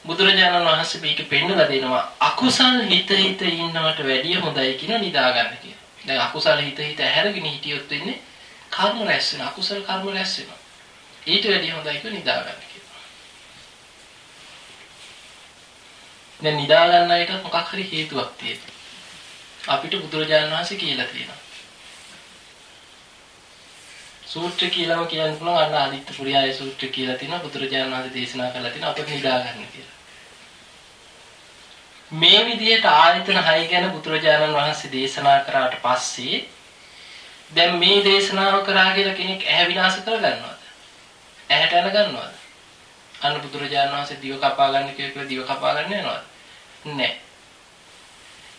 බුදුරජාණන් වහන්සේ මේක පෙන්නලා දෙනවා අකුසල් හිත හිත ඉන්නවට වැඩිය හොඳයි කියන නිදාගන්න කියලා. දැන් අකුසල හිත හිත ඇහැරගෙන හිටියොත් වෙන්නේ කර්ම රැස් වෙන අකුසල කර්ම රැස් වෙනවා. ඊට වැඩිය හොඳයි කියලා නිදා ගන්න කියලා. දැන් නිදා ගන්න අයට මොකක් හරි හේතුවක් තියෙනවා. අපිට බුදුරජාණන් වහන්සේ කියලා තියෙනවා. සූත්‍ර කියලාම කියන්න පුළුවන් අන්න ආදිත්‍ය පුරියාය සූත්‍ර කියලා තියෙනවා බුදුරජාණන් වහන්සේ දේශනා කරලා තියෙනවා අපිට නිදා ගන්න කියලා. මේ විදිහට ආයතන 6 ගැන බුදුරජාණන් වහන්සේ දේශනා කරාට පස්සේ දැන් මේ දේශනාව කරා කියලා කෙනෙක් ඇහැ විනාශ කරගන්නවද? ඇහැට යන ගන්නවද? අන්න බුදුරජාණන් වහන්සේ දිව කපා ගන්න කියලා දිව කපා ගන්න යනවද? නැහැ.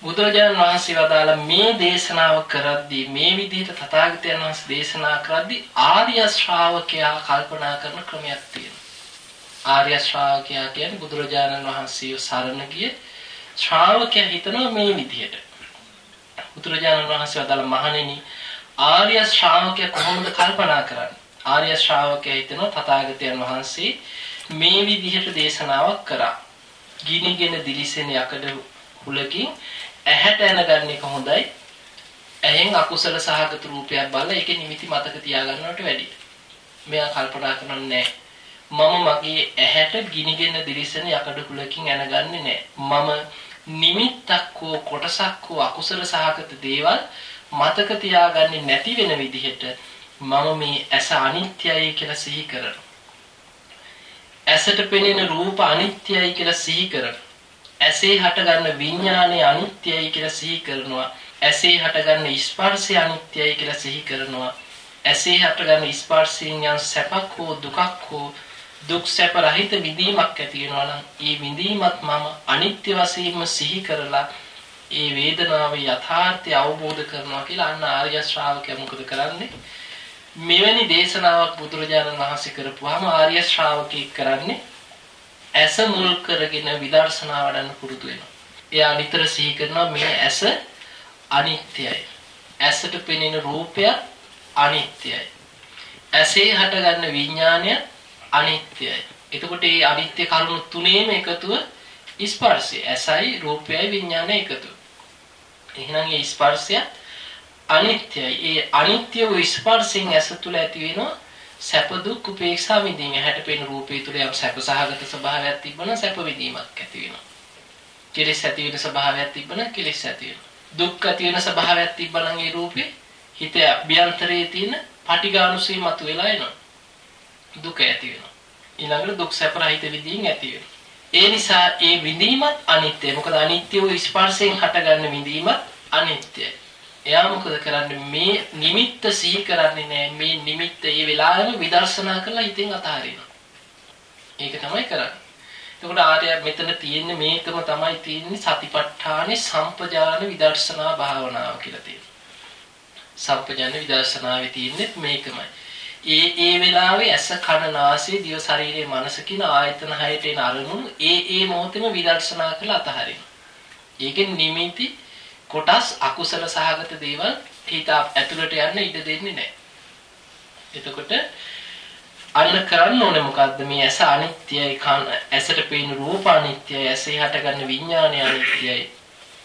බුදුරජාණන් වහන්සේ වදාළ මේ දේශනාව කරද්දී මේ විදිහට තථාගතයන් වහන්සේ දේශනා කරද්දී ආර්ය ශ්‍රාවකයා කල්පනා කරන ක්‍රමයක් තියෙනවා. ආර්ය ශ්‍රාවකයා කියන්නේ බුදුරජාණන් වහන්සේව සරණ ගියේ ශ්‍රාවකයා හිතනවා මේ විදිහට. බුදුරජාණන් වහන්සේ වදාළ මහණෙනි ආර්ය ශ්‍රාවකයා කොහොමද කල්පනා කරන්නේ? ආර්ය ශ්‍රාවකයා හිතනවා තථාගතයන් වහන්සේ මේ විදිහට දේශනාවක් කරා. ගිනිගෙන දිලිසෙන යකඩ හුලකින් ඇහැට ඇනගන්න එක හොඳයි. ඇහෙන් අකුසල සහගත රූපයක් බලලා ඒකේ නිමිති මතක තියාගන්නවට වැඩිය. මෙයා කල්පනා කරන්නේ මම මගේ ඇහැට ගිනිගෙන දිලිසෙන යකඩ හුලකින් ඇනගන්නේ නැහැ. මම නිමිත්තක් හෝ කොටසක් හෝ අකුසල සහගත දේවල් මතක තියාගන්නේ නැති වෙන විදිහට මම මේ ඇස අනිත්‍යයි කියලා සිහි කරනවා. ඇසට පෙනෙන රූප අනිත්‍යයි කියලා සිහි කරනවා. ඇසේ හටගන්න විඥානය අනිත්‍යයි කියලා සිහි කරනවා. ඇසේ හටගන්න ස්පර්ශය අනිත්‍යයි කියලා සිහි කරනවා. ඇසේ හටගන්න ස්පර්ශයෙන් යම් සැපක් හෝ දුකක් හෝ දුක් සැප රහිත විඳීමක් ඇති වෙනවා නම් ඒ විඳීමත් මම අනිත්‍ය වශයෙන්ම සිහි කරලා ඒ වේදනාවේ යථාර්ථය අවබෝධ කරනවා කියලා අන්න ආර්ය ශ්‍රාවකයා මොකද කරන්නේ? මෙවැනි දේශනාවක් බුදුරජාණන් වහන්සේ කරපුවාම ආර්ය ශ්‍රාවකෙක් කරන්නේ ඇස මුල් කරගෙන විදර්ශනා වඩන්න පුරුදු වෙනවා. එයා නිතර සිහි කරනවා මේ ඇස අනිත්‍යයි. ඇසට පෙනෙන රූපය අනිත්‍යයි. ඇසේ හටගන්න විඥානය අනිත්‍යයි. එතකොට මේ අනිත්‍ය කරුණු තුනේම එකතුව ස්පර්ශය. ඇසයි රූපයයි විඥානය එකතුව. එහෙනම් මේ ස්පර්ශය අනිත්‍යයි. ඒ අනිත්‍ය වූ ස්පර්ශයෙන් ඇස තුළ ඇති වෙන සැප දුක් උපේක්ෂා විඳින හැට පෙන රූපේ තුළ යම් සැප සහගත ස්වභාවයක් තිබ්බනම් සැප විඳීමක් ඇති වෙනවා. කෙලෙස් ඇති වෙන ස්වභාවයක් තිබ්බනම් කෙලෙස් ඇති වෙනවා. දුක් ඇති වෙන ස්වභාවයක් තිබ්බනම් ඒ රූපේ හිත අභ්‍යන්තරයේ තියෙන පටිඝානුසී මතුවලා එනවා. දුක ඇති වෙනවා. ඊළඟට දුක් සැප රහිත විඳින් ඇති වෙනවා. ඒ නිසා ඒ විඳීමත් අනිත්‍යයි. මොකද අනිත්‍ය වූ ස්පර්ශයෙන් හටගන්න විඳීමත් අනිත්‍යයි. එයා මොකද කරන්නේ මේ නිමිත්ත සිහි කරන්නේ නැහැ. මේ නිමිත්ත ඒ වෙලාවෙම විදර්ශනා කරලා හිතෙන් අතහරිනවා. ඒක තමයි කරන්නේ. එතකොට ආර්ය මෙතන තියෙන්නේ මේකම තමයි තියෙන්නේ සතිපට්ඨානේ සම්පජාන විදර්ශනා භාවනාව කියලා තියෙනවා. සම්පජාන විදර්ශනාවේ තියෙන්නේ මේකමයි. ඒ ඒ වෙලාවේ ඇස කන නාසය දිව ශරීරයේ මනස කියන ආයතන හයට එන අරමුණු ඒ ඒ මොහොතේම විදර්ශනා කරලා අතහරිනවා. ඒකෙන් නිමිති කොටස් අකුසල සහගත දේවල් හිත ඇතුළට යන්න ඉඩ දෙන්නේ නැහැ. එතකොට අන්න කරන්න ඕනේ මොකද්ද මේ ඇස අනිත්‍යයි කන ඇසට පේන රූප අනිත්‍යයි ඇසේ හටගන්න විඥානය අනිත්‍යයි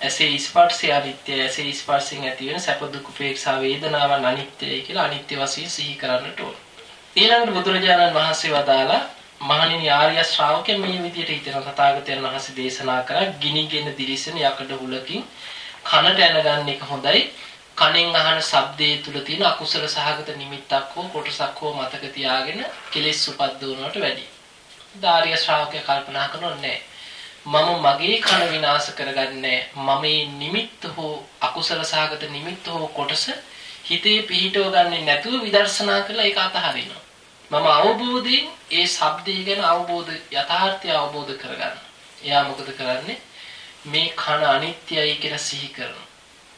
ඇසේ ස්පර්ශය අනිත්‍යයි ඇසේ ස්පර්ශයෙන් ඇති වෙන සැප දුක් උපේක්ෂා වේදනාවන් අනිත්‍යයි කියලා අනිත්‍ය වශයෙන් සිහි කරන්නට ඕන. ඊළඟට බුදුරජාණන් වහන්සේ වදාලා මහණෙනි ආර්ය ශ්‍රාවකයන් මේ විදිහට හිතන තථාගතයන් වහන්සේ දේශනා කරා ගිනිගෙන දිලිසෙන යකඩ හුලකින් කනට ඇනගන්න එක හොඳයි. කනෙන් අහන ශබ්දයේ තුල තියෙන අකුසල සහගත නිමිත්තක් හෝ කොටසක් හෝ මතක තියාගෙන කෙලෙස් උපද්දවනවට වැඩි. ධාර්ය ශ්‍රාවකයා කල්පනා කරනොත් නෑ. මම මගේ කන විනාශ කරගන්නේ මම මේ නිමිත්ත හෝ අකුසල සාගත නිමිත්ත හෝ කොටස හිතේ පිහිටව ගන්නේ නැතුව විදර්ශනා කරලා ඒක අතහරිනවා මම අවබෝධයෙන් ඒ ශබ්දය ගැන අවබෝධ යථාර්ථය අවබෝධ කරගන්න. එයා මොකද කරන්නේ? මේ කන අනිත්‍යයි කියලා සිහි කරනවා.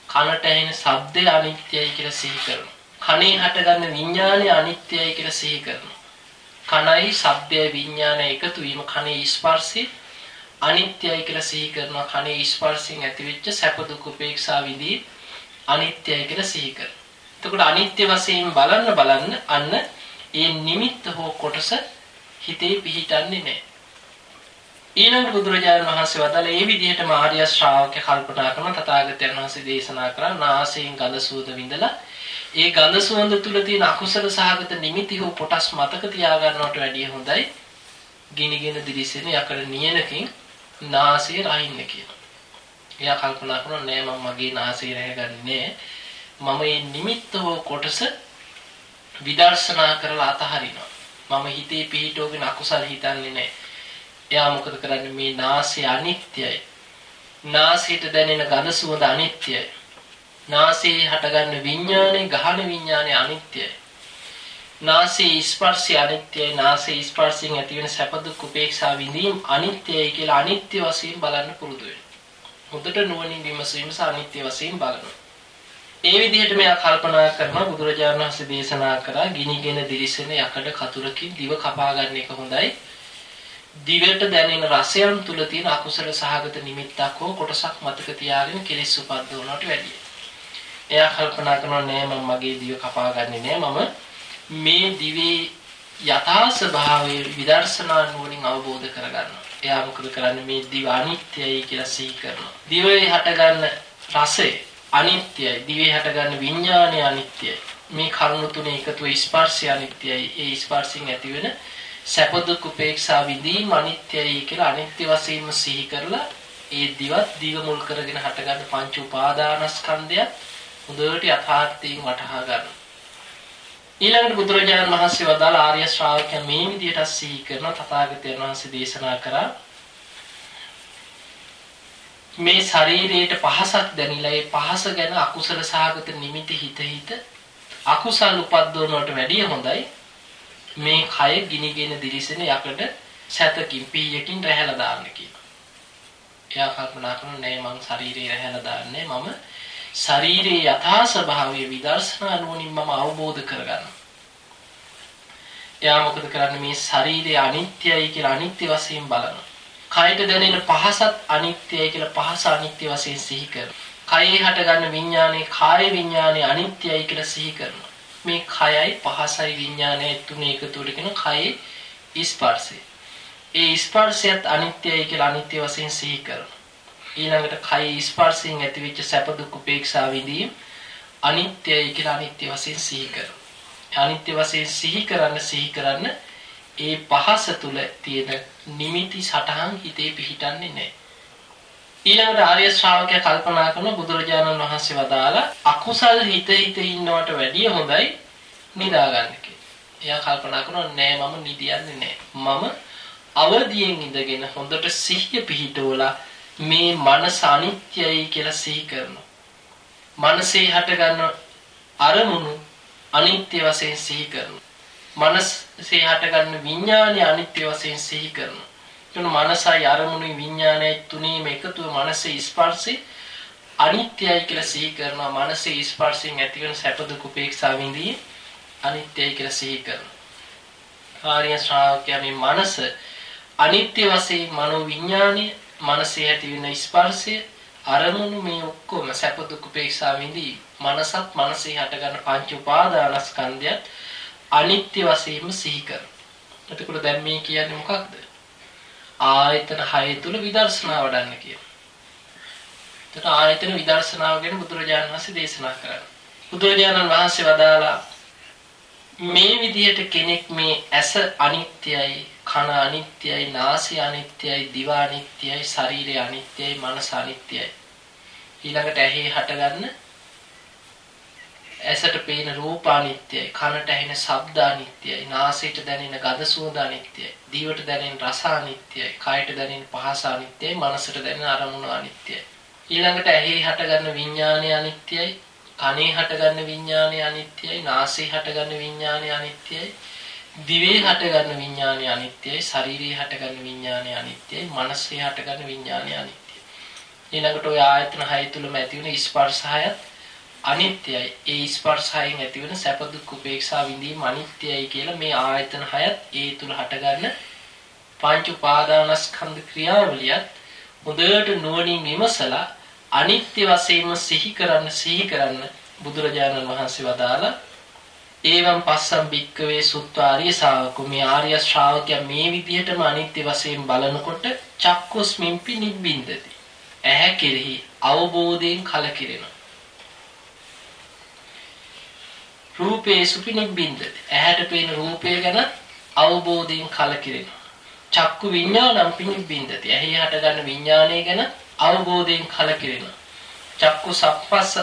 කනට ඇහෙන ශබ්දය අනිත්‍යයි කියලා සිහි කරනවා. කනේ හටගන්න විඥානය අනිත්‍යයි කියලා සිහි කරනවා. කනයි ශබ්දයයි විඥානය එකතු වීම කනේ ස්පර්ශය අනිත්‍යයි කියලා සිහි කරනවා කනේ ස්පර්ශයෙන් ඇතිවෙච්ච සැප දුක් උපේක්ෂා විදී අනිත්‍යයි කියලා සිහි කරනවා. එතකොට අනිත්‍ය වශයෙන් බලන්න බලන්න අන්න ඒ නිමිත්ත හෝ කොටස හිතේ පිහිටන්නේ නැහැ. ඊළඟ බුදුරජාණන් වහන්සේ වදාළ ඒ විදිහටම ආර්ය ශ්‍රාවක කල්පනා කරන තථාගතයන් වහන්සේ දේශනා කරා නාසයෙන් ගඳ සුවඳ විඳලා ඒ ගඳ සුවඳ තුල තියෙන අකුසල සහගත නිමිති හෝ කොටස් මතක තියාගන්නවට වැඩිය හොඳයි. ගිනිගෙන දිලිසෙන යකඩ නියනකින් නාසය රහින්න කියලා. එයා කල්පනා කරනවා නෑ මම මගේ නාසය රැහැගන්නේ මම මේ නිමිත්ත හෝ කොටස විදර්ශනා කරලා අතහරිනවා. මම හිතේ පිහිටෝගෙන අකුසල හිතන්නේ නෑ. එයා මොකද කරන්නේ මේ නාසය අනිත්‍යයි. නාසයට දැනෙන ගඳ සුවඳ අනිත්‍යයි. නාසයේ හටගන්න විඥානේ ගහන විඥානේ අනිත්‍යයි. නාසයේ ස්පර්ශය අනිත්‍යයි නාසයේ ස්පර්ශයෙන් ඇතිවෙන සැප දුක් උපේක්ෂා විඳීම් අනිත්‍යයි කියලා අනිත්‍ය වශයෙන් බලන්න පුරුදු වෙන්න. හොඳට නුවණින් විමසීම සහ අනිත්‍ය වශයෙන් බලනවා. ඒ විදිහට මෙයා කල්පනා කරන බුදුරජාණන් වහන්සේ දේශනා කරා ගිනිගෙන දිලිසෙන යකඩ කතුරකින් දිව කපා ගන්න එක හොඳයි. දිවට දැනෙන රසයන් තුල තියෙන අකුසල සහගත නිමිත්තක් හෝ කොටසක් මතක තියාගෙන කෙලෙස් උපද්දවනට වැඩියි. එයා කල්පනා කරනවා නෑ මම මගේ දිව කපාගන්නේ නෑ මම මේ දිවේ යථා ස්වභාවය විදර්ශනා නුවණින් අවබෝධ කරගන්නවා. එයා මොකද කරන්නේ මේ දිව අනිත්‍යයි කියලා සිහි කරනවා. දිවේ හටගන්න රසය අනිත්‍යයි. දිවේ හටගන්න විඥානය අනිත්‍යයි. මේ කරුණු තුනේ එකතුව ස්පර්ශය අනිත්‍යයි. ඒ ස්පර්ශයෙන් ඇතිවෙන සැප දුක් උපේක්ෂා විඳීම අනිත්‍යයි කියලා අනිත්‍ය වශයෙන්ම සිහි කරලා ඒ දිවත් දිව මුල් කරගෙන හටගන්න පංච උපාදානස්කන්ධයත් හොඳට යථාර්ථයෙන් වටහා ගන්න. ඊළඟට බුදුරජාණන් වහන්සේ වදාළ ආර්ය ශ්‍රාවකයන් මේ විදිහට සිහි කරන තථාගතයන් වහන්සේ දේශනා කරා මේ ශරීරයට පහසක් දැනිලා ඒ පහස ගැන අකුසල සහගත නිමිති හිත හිත අකුසල් උපද්දවනවට වැඩිය හොඳයි මේ කය ගිනිගෙන දිලිසෙන යකඩ සැතකින් පීයකින් රැහැලා දාන්න කියලා. එයා කල්පනා කරන නෑ මං ශරීරේ රැහැලා දාන්නේ මම ශරීරයේ යථා ස්වභාවය විදර්ශනා නුවණින් මම අවබෝධ කරගන්නවා. එයා මොකද කරන්නේ මේ ශරීරය අනිත්‍යයි කියලා අනිත්‍ය වශයෙන් බලනවා. කයට දැනෙන පහසත් අනිත්‍යයි කියලා පහස අනිත්‍ය වශයෙන් සිහි කරනවා. කයේ හටගන්න විඥානේ කාය විඥානේ අනිත්‍යයි කියලා සිහි කරනවා. මේ කයයි පහසයි විඥානයයි තුන එකතු වෙගෙන කයේ ස්පර්ශය. ඒ ස්පර්ශයත් අනිත්‍යයි කියලා අනිත්‍ය වශයෙන් සිහි කරනවා. ඊළඟට කය ස්පර්ශයෙන් ඇතිවෙච්ච සැප දුක් උපේක්ෂා විඳීම් අනිත්‍යයි කියලා අනිත්‍ය වශයෙන් සිහි කරනවා. අනිත්‍ය වශයෙන් සිහි කරන්න සිහි කරන්න ඒ පහස තුල තියෙන නිමිති සටහන් හිතේ පිහිටන්නේ නැහැ. ඊළඟට ආර්ය ශ්‍රාවකයා කල්පනා කරන බුදුරජාණන් වහන්සේ වදාලා අකුසල් හිත හිත ඉන්නවට වැඩිය හොඳයි නිදාගන්න කියලා. එයා කල්පනා කරනවා නෑ මම නිදියන්නේ නෑ. මම අවදියෙන් ඉඳගෙන හොඳට සිහිය පිහිටවලා මේ මනස අනිත්‍යයි කියලා සිහි කරනවා. මනසේ හටගන්න අරමුණු අනිත්‍ය වශයෙන් සිහි කරනවා. මනසේ හටගන්න විඥානය අනිත්‍ය වශයෙන් සිහි කරනවා. එතන මනසයි අරමුණුයි විඥානයයි තුනීම එකතුව මනසේ ස්පර්ශේ අනිත්‍යයි කියලා සිහි කරනවා. මනසේ ස්පර්ශයෙන් ඇතිවන සැප දුක උපේක්ෂා විඳී අනිත්‍යයි කියලා සිහි කරනවා. ආර්ය ශ්‍රාවකයා මේ මනස අනිත්‍ය වශයෙන් මනෝ විඥානය මනසේ ඇති වෙන ස්පර්ශය අරමුණු මේ ඔක්කොම සැප දුක් උපේක්ෂා විඳී මනසත් මනසේ හටගන්න පංච උපාදානස්කන්ධයත් අනිත්‍ය වශයෙන්ම සිහි කර. එතකොට දැන් මේ කියන්නේ මොකක්ද? ආයතන 6 තුල විදර්ශනා වඩන්න කියන. එතකොට ආයතන විදර්ශනාව ගැන බුදුරජාණන් වහන්සේ දේශනා කරා. බුදුරජාණන් වහන්සේ වදාලා මේ විදිහට කෙනෙක් මේ ඇස අනිත්‍යයි කන අනිත්‍යයි, නාසය අනිත්‍යයි, දිව අනිත්‍යයි, ශරීරය අනිත්‍යයි, මනස අනිත්‍යයි. ඊළඟට ඇහි හටගන්න ඇසට පේන රූප අනිත්‍යයි, කනට ඇහෙන ශබ්ද අනිත්‍යයි, නාසයට දැනෙන ගඳ සුවඳ අනිත්‍යයි, දිවට දැනෙන රස අනිත්‍යයි, කයට දැනෙන පහස අනිත්‍යයි, මනසට දැනෙන අරමුණ අනිත්‍යයි. ඊළඟට ඇහි හටගන්න විඥානය අනිත්‍යයි, කනේ හටගන්න විඥානය අනිත්‍යයි, නාසයේ හටගන්න විඥානය අනිත්‍යයි, දිවේ හටගන්න විඥානය අනිත්‍යයි ශරීරයේ හටගන්න විඥානය අනිත්‍යයි මනසේ හටගන්න විඥානය අනිත්‍යයි. ඊළඟට ඔය ආයතන හය තුලම ඇති වෙන ස්පර්ශයත් අනිත්‍යයි. ඒ ස්පර්ශයෙන් ඇති වෙන සැප දුක් උපේක්ෂා විඳීම අනිත්‍යයි කියලා මේ ආයතන හයත් ඒ තුල හටගන්න පංච උපාදානස්කන්ධ ක්‍රියාවලියත් හොඳට නුවණින් විමසලා අනිත්‍ය වශයෙන්ම සිහි කරන්න සිහි කරන්න බුදුරජාණන් වහන්සේ වදාලා ඒවම් පස්සම් භික්කවේ සුත්වාරිය ශාවකෝ මේ ආර්ය ශ්‍රාවකයා මේ විදිහටම අනිත්‍ය වශයෙන් බලනකොට චක්කුස්මින්පි නිබ්බින්දති. ඇහැ කෙරෙහි අවබෝධයෙන් කලකිරෙනවා. රූපේ සුපි නිබ්බින්දති. ඇහැට පේන රූපය ගැන අවබෝධයෙන් කලකිරෙනවා. චක්කු විඥානම් පිනිබ්බින්දති ඇහි හටගන්න විඥානය ගැන අවබෝධයෙන් කලකිරෙනවා. චක්කු සප්පස්ස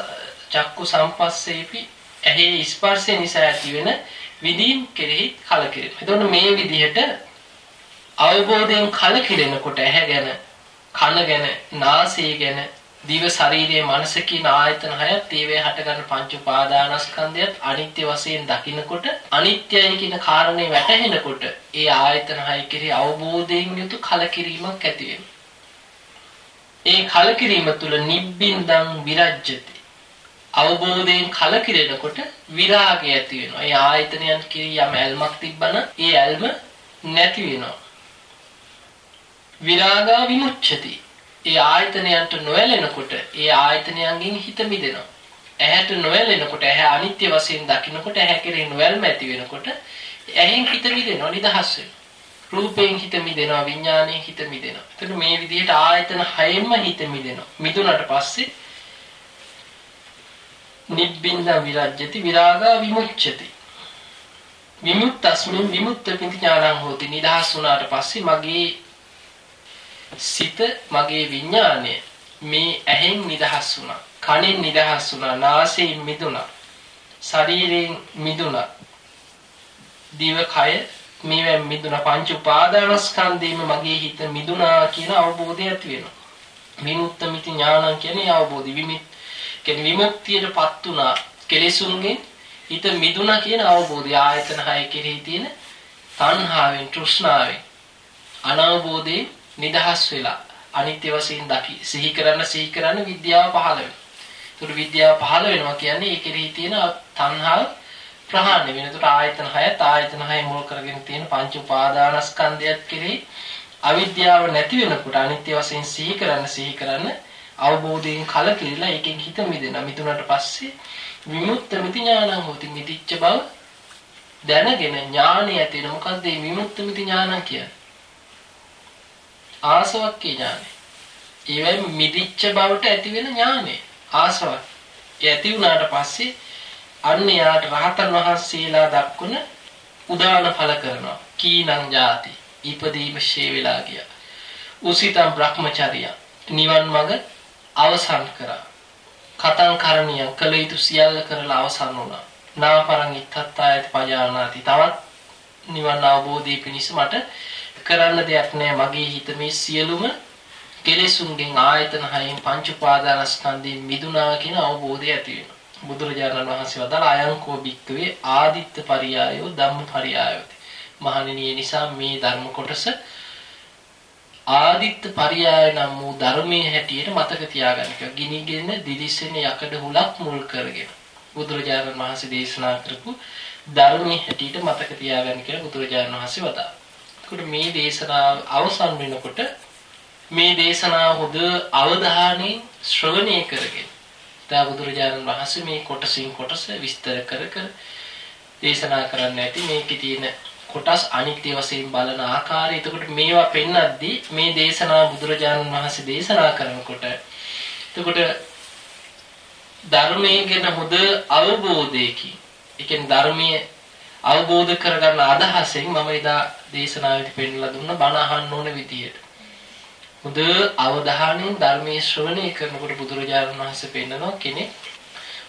චක්කු සම්පස්සේපි ඇහි ස්පර්ශය නිසා ඇතිවෙන විදීම් කෙරෙහි කලකිරීම. එතකොට මේ විදිහට අවබෝධයෙන් කලකිරෙනකොට ඇහැ ගැන, කන ගැන, නාසය ගැන, දිව ශරීරයේ මනස කියන ආයතන හයත් ඒවේ හටගන්න පංච උපාදානස්කන්ධයත් අනිත්‍ය වශයෙන් දකිනකොට අනිත්‍යයි කියන කාරණේ වැටහෙනකොට ඒ ආයතන හය කෙරෙහි අවබෝධයෙන් යුතු කලකිරීමක් ඇති වෙනවා. ඒ කලකිරීම තුළ නිබ්බින්දං විරජ්‍යති අවබෝධයෙන් කලකිරෙනකොට විරාගය ඇති වෙනවා. ඒ ආයතනයන් කිරි යම් ඇල්මක් තිබ්බන ඒ ඇල්ම නැති වෙනවා. විරාගා විමුච්ඡති. ඒ ආයතනයන්ට නොඇලෙනකොට ඒ ආයතනයන්ගෙන් හිත මිදෙනවා. ඇහැට නොයැලෙනකොට ඇහැ අනිත්‍ය වශයෙන් දකිනකොට ඇහැ කෙරේ නොයල්ම ඇති වෙනකොට ඇහෙන් හිත මිදෙනවා නිදහස් වෙනවා. රූපයෙන් හිත මිදෙනවා විඥාණයෙන් හිත මිදෙනවා. එතකොට මේ විදිහට ආයතන හයෙන්ම හිත මිදෙනවා. මිදුනට පස්සේ නිබ්බින්ද විරජ්‍යති විරාගා විමුච්ඡති. විමුක්තස්මින් විමුක්ත පිති ඥානං හෝති නිදහස් වුණාට පස්සේ මගේ සිත මගේ විඥාණය මේ ඇහෙන් නිදහස් වුණා. කනෙන් නිදහස් වුණා. නාසයෙන් මිදුණා. ශරීරයෙන් මිදුණා. දිව කය මේවෙන් මිදුණා. පංච උපාදානස්කන්ධේම මගේ හිත මිදුණා කියන අවබෝධය ඇති වෙනවා. විමුක්ත මිති ඥානං කියන්නේ අවබෝධි. විමිත් කියන්නේ විමුක්තියටපත් වුණා. කෙලෙසුන්ගෙන් හිත මිදුණා කියන අවබෝධය ආයතන හය කෙරෙහි තියෙන තණ්හාවෙන් තෘෂ්ණාවෙන් අනවබෝධයෙන් නිදහස් වෙලා අනිත්‍ය වශයෙන් දකි සිහි කරන්න සිහි කරන්න විද්‍යාව පහළ වෙනවා. ඒතර විද්‍යාව පහළ වෙනවා කියන්නේ ඒ කෙරෙහි තියෙන තණ්හාව ප්‍රහාණය වෙන. ඒතර ආයතන 6ත් ආයතන 6 මුල් කරගෙන තියෙන පංච උපාදානස්කන්ධයත් කෙරෙහි අවිද්‍යාව නැති වෙනකොට අනිත්‍ය වශයෙන් සිහි කරන්න සිහි කරන්න අවබෝධයෙන් කලකිරිලා ඒකෙන් හිත මිදෙනවා. මිදුනට පස්සේ විමුක්ත මිති ඥානං හොති මිදිච්ච බව දැනගෙන ඥානය ඇති වෙන මොකද්ද මේ විමුක්ත මිති ඥානං කියන්නේ? ආසවක්කේ ඥානය. ඒවයි මිදිච්ච බවට ඇති වෙන ඥානය. ආසවක්. ඒ ඇති වුණාට පස්සේ අන්න යාට රහතන් වහන්සේලා දක්වන උදාන ඵල කරනවා. කීනං ජාති. ඉපදීම ෂේ වෙලා ගියා. උසිතම් බ්‍රහ්මචර්ය. නිවන් මඟ අවසන් කරා. කතං කරණිය කළ යුතු සියල්ල කරලා අවසන් වුණා. නාපරං ඉත්තත්තායති පජානාති. තවත් නිවන් අවබෝධය පිණිස මට කරන්න දෙයක් නෑ මගේ හිත මේ සියලුම කෙලෙසුන්ගෙන් ආයතන හයෙන් පංච උපාදානස්කන්ධයෙන් මිදුණා කියන අවබෝධය ඇති වෙනවා. බුදුරජාණන් වහන්සේ වදාළ අයංකෝ භික්කවේ ආදිත්ත පරියායෝ ධම්ම පරියායෝති. මහණෙනි නිසා මේ ධර්ම කොටස ආදිත්ත පරියාය නම් වූ ධර්මයේ හැටියට මතක තියාගන්න කියලා. ගිනිගෙන දිලිසෙන යකඩ හුලක් මුල් කරගෙන බුදුරජාණන් වහන්සේ දේශනා කරපු ධර්මයේ හැටියට මතක තියාගන්න කියලා බුදුරජාණන් වහන්සේ වදාළා. ඒකට මේ දේශනාව අවසන් වෙනකොට මේ දේශනාව හොඳ අවධානයෙන් ශ්‍රවණය කරගෙන දා බුදුරජාණන් වහන්සේ මේ කොටසින් කොටස විස්තර කර කර දේශනා කරන්න ඇති මේකේ තියෙන කොටස් අනිත්‍ය වශයෙන් බලන ආකාරය. එතකොට මේවා පෙන්වද්දී මේ දේශනාව බුදුරජාණන් වහන්සේ දේශනා කරනකොට එතකොට ධර්මයේ ගැන හොඳ අවබෝධයකින් ඒ කියන්නේ ධර්මයේ අවබෝධ කරගන්න අදහසෙන් මම එදා දේශනාවේදී පෙන්වලා දුන්න බණ අහන්න ඕන විදියට. හොඳ අවධානයෙන් ධර්මයේ ශ්‍රවණය කරනකොට බුදුරජාණන් වහන්සේ පෙන්නනවා කෙනෙක්